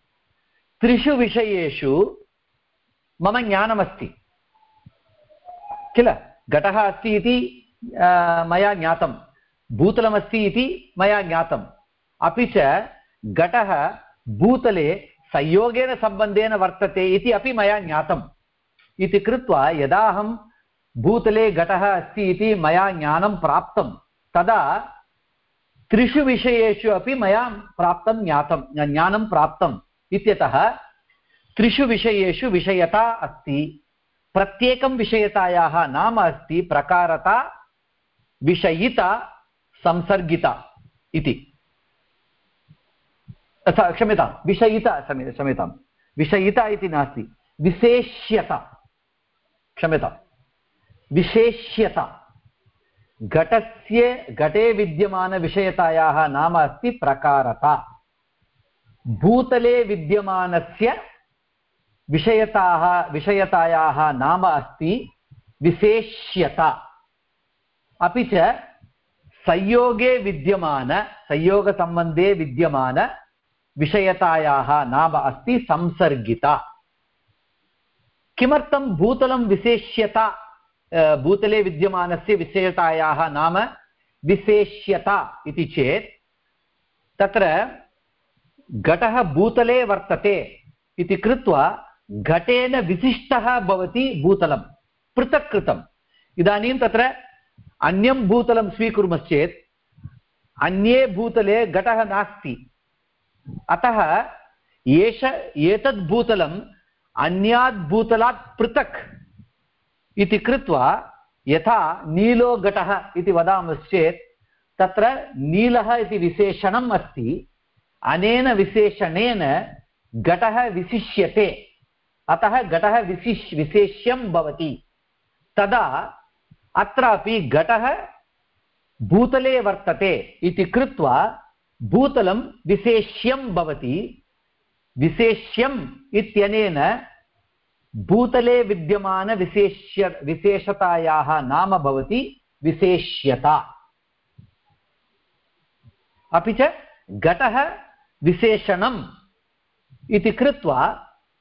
त्रिषु विषयेषु मम ज्ञानमस्ति। किल? घटः अस्ति इति मया ज्ञातं। भूतलमस्ति इति मया ज्ञातम्। अपि च घटः भूतले संयोगेन सम्बन्धेन वर्तते इति अपि मया ज्ञातम्। इति कृत्वा यदा अहं भूतले घटः अस्ति इति मया ज्ञानं प्राप्तं। तदा त्रिषु विषयेषु अपि मया प्राप्तं ज्ञातं, ज्ञानं प्राप्तम् इत्यतः त्रिषु विषयेषु विषयता अस्ति। प्रत्येकं विषयतायाः नाम अस्ति प्रकारता, विषयिता, संसर्गिता इति। क्षम्यतां, विषयिता, क्षम्य, क्षम्यतां। विषयिता इति नास्ति, विशेष्यता। क्षम्यतां विशेष्यता। घटस्य, घटे विद्यमानविषयतायाः नाम अस्ति प्रकारता। भूतले विद्यमानस्य विषयताः, विषयतायाः नाम अस्ति विशेष्यता। अपि च संयोगे विद्यमान, संयोगसम्बन्धे विद्यमान विषयतायाः नाम अस्ति संसर्गिता। किमर्थं भूतलं विशेष्यता? भूतले विद्यमानस्य विशेषतायाः नाम विशेष्यता इति चेत् तत्र घटः भूतले वर्तते इति कृत्वा घटेन विशिष्टः भवति भूतलं पृथक् कृतम् इदानीं तत्र अन्यं भूतलं स्वीकुर्मश्चेत् अन्ये भूतले घटः नास्ति अतः एष एतद् भूतलम् अन्यात् भूतलात् पृथक् इति कृत्वा यथा नीलो घटः इति वदामश्चेत्, तत्र नीलः इति विशेषणम् अस्ति। अनेन विशेषणेन घटः विशिष्यते। अतः घटः विशिष्, विशेष्यं भवति। तदा अत्रापि घटः भूतले वर्तते इति कृत्वा भूतलं विशेष्यं भवति। विशेष्यम् इत्यनेन भूतले विद्यमानविशेष्य विशेषतायाः नाम भवति विशेष्यता। अपि च घटः विशेषणम् इति कृत्वा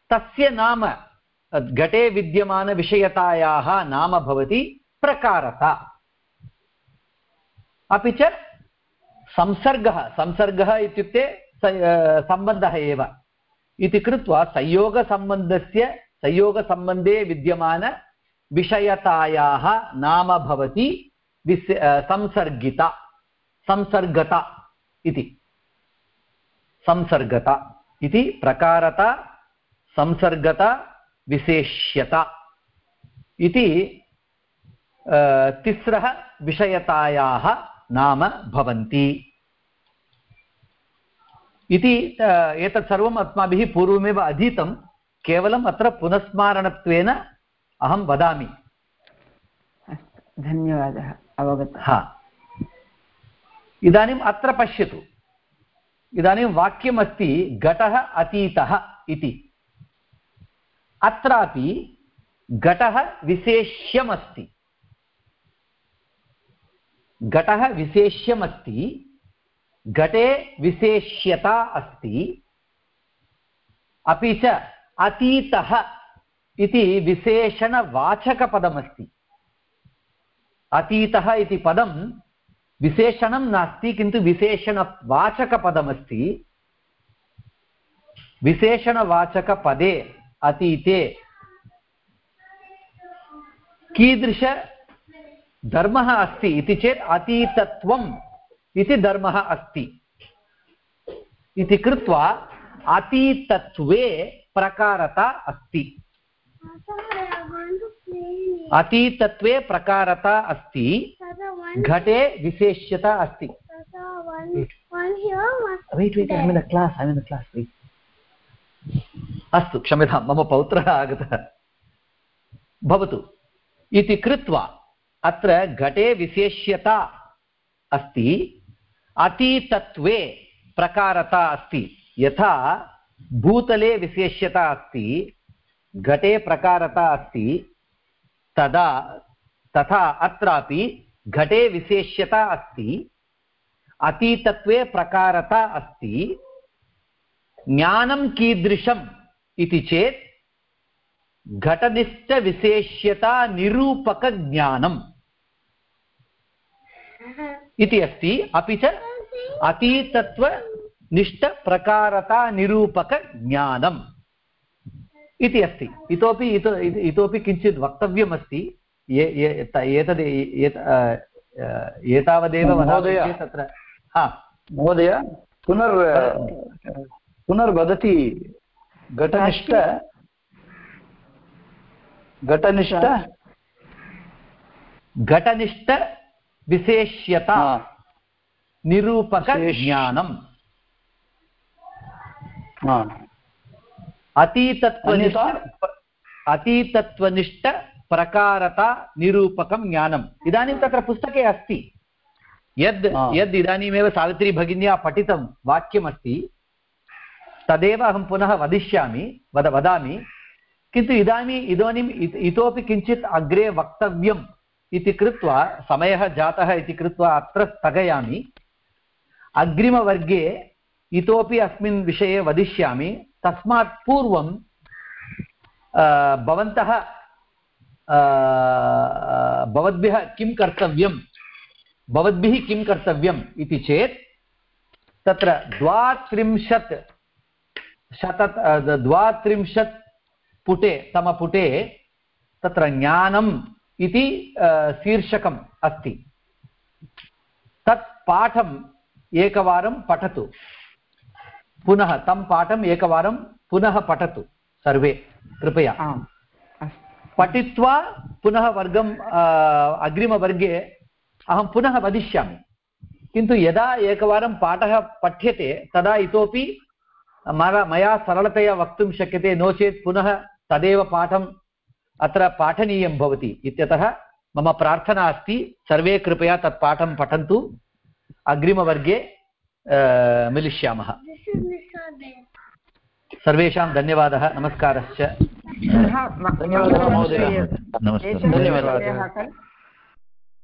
तस्य नाम, घटे विद्यमानविषयतायाः नाम भवति प्रकारता। अपि च संसर्गः संसर्गः इत्युक्ते सम्बन्धः एव। इति कृत्वा संयोगसम्बन्धस्य संयोगसम्बन्धे विद्यमानविषयतायाः नाम भवति विस् संसर्गिता, संसर्गता इति। संसर्गता इति प्रकारता, संसर्गता, विशेष्यता इति तिस्रः विषयतायाः नाम भवन्ति। इति एतत् सर्वम् अस्माभिः पूर्वमेव अधीतं केवलम् अत्र पुनस्मारणत्वेन अहं वदामि। धन्यवादः अवगतः। हा। इदानीम् अत्र पश्यतु। इदानीं वाक्यमस्ति घटः अतीतः इति। अत्रापि घटः विशेष्यमस्ति। घटः विशेष्यमस्ति घटे विशेष्यता अस्ति अपि च अतीतः इति विशेषणवाचकपदमस्ति अतीतः इति पदं विशेषणं नास्ति किन्तु विशेषणवाचकपदमस्ति विशेषणवाचकपदे अतीते कीदृशधर्मः अस्ति इति चेत् अतीतत्वम् इति धर्मः अस्ति इति कृत्वा अतीतत्वे प्रकारता अस्ति। अतीतत्वे प्रकारता अस्ति, घटे विशेष्यता अस्ति। अस्तु, क्षम्यतां, मम पौत्रः आगतः। भवतु, इति कृत्वा अत्र घटे विशेष्यता अस्ति, अतीतत्वे प्रकारता अस्ति। यथा भूतले विशेष्यता अस्ति घटे प्रकारता अस्ति तदा तथा अत्रापि घटे विशेष्यता अस्ति अतीतत्वे प्रकारता अस्ति ज्ञानं कीदृशम् इति चेत् घटनिष्ठविशेष्यता निरूपकज्ञानम् इति अस्ति अपि च अतीतत्वनिष्ठप्रकारतानिरूपकज्ञानम् इति अस्ति। इतोपि इतो इतोपि किञ्चित् वक्तव्यमस्ति। एतद् एतावदेव वदामि तत्र हा। महोदय पुनर् पुनर्वदति घटनिष्ठ घटनिष्ठ। घटनिष्ठविशेष्यता निरूपकज्ञानम् अतीतत्वनिष्ठ अतीतत्वनिष्ठप्रकारता निरूपकं ज्ञानम् इदानीं तत्र पुस्तके अस्ति। यद् यद् इदानीमेव सावित्री भगिन्या पठितं वाक्यमस्ति तदेव अहं पुनः वदिष्यामि वद वदामि। किन्तु इदानीम् इदानीम् इतोपि किञ्चित् अग्रे वक्तव्यम् इति कृत्वा समयः जातः इति कृत्वा अत्र स्थगयामि। अग्रिमवर्गे इतोपि अस्मिन् विषये वदिष्यामि। तस्मात् पूर्वं भवन्तः भवद्भ्यः किं कर्तव्यं भवद्भिः किं कर्तव्यम् इति चेत्, तत्र द्वात्रिंशत् शत द्वात्रिंशत् पुटे तमपुटे तत्र ज्ञानम् इति शीर्षकम् अस्ति। तत् पाठम् एकवारं पठतु। पुनः तं पाठम् एकवारं पुनः पठतु सर्वे कृपया। आम् पठित्वा पुनः वर्गं अ, अग्रिमवर्गे अहं पुनः वदिष्यामि। किन्तु यदा एकवारं पाठः पठ्यते तदा इतोपि मया सरलतया वक्तुं शक्यते नो चेत् पुनः तदेव पाठम् अत्र पाठनीयं भवति इत्यतः मम प्रार्थना अस्ति। सर्वे कृपया तत् पाठं पठन्तु। अग्रिमवर्गे मिलिष्यामः। सर्वेषां धन्यवादः नमस्कारश्च। धन्यवादः महोदय। खलु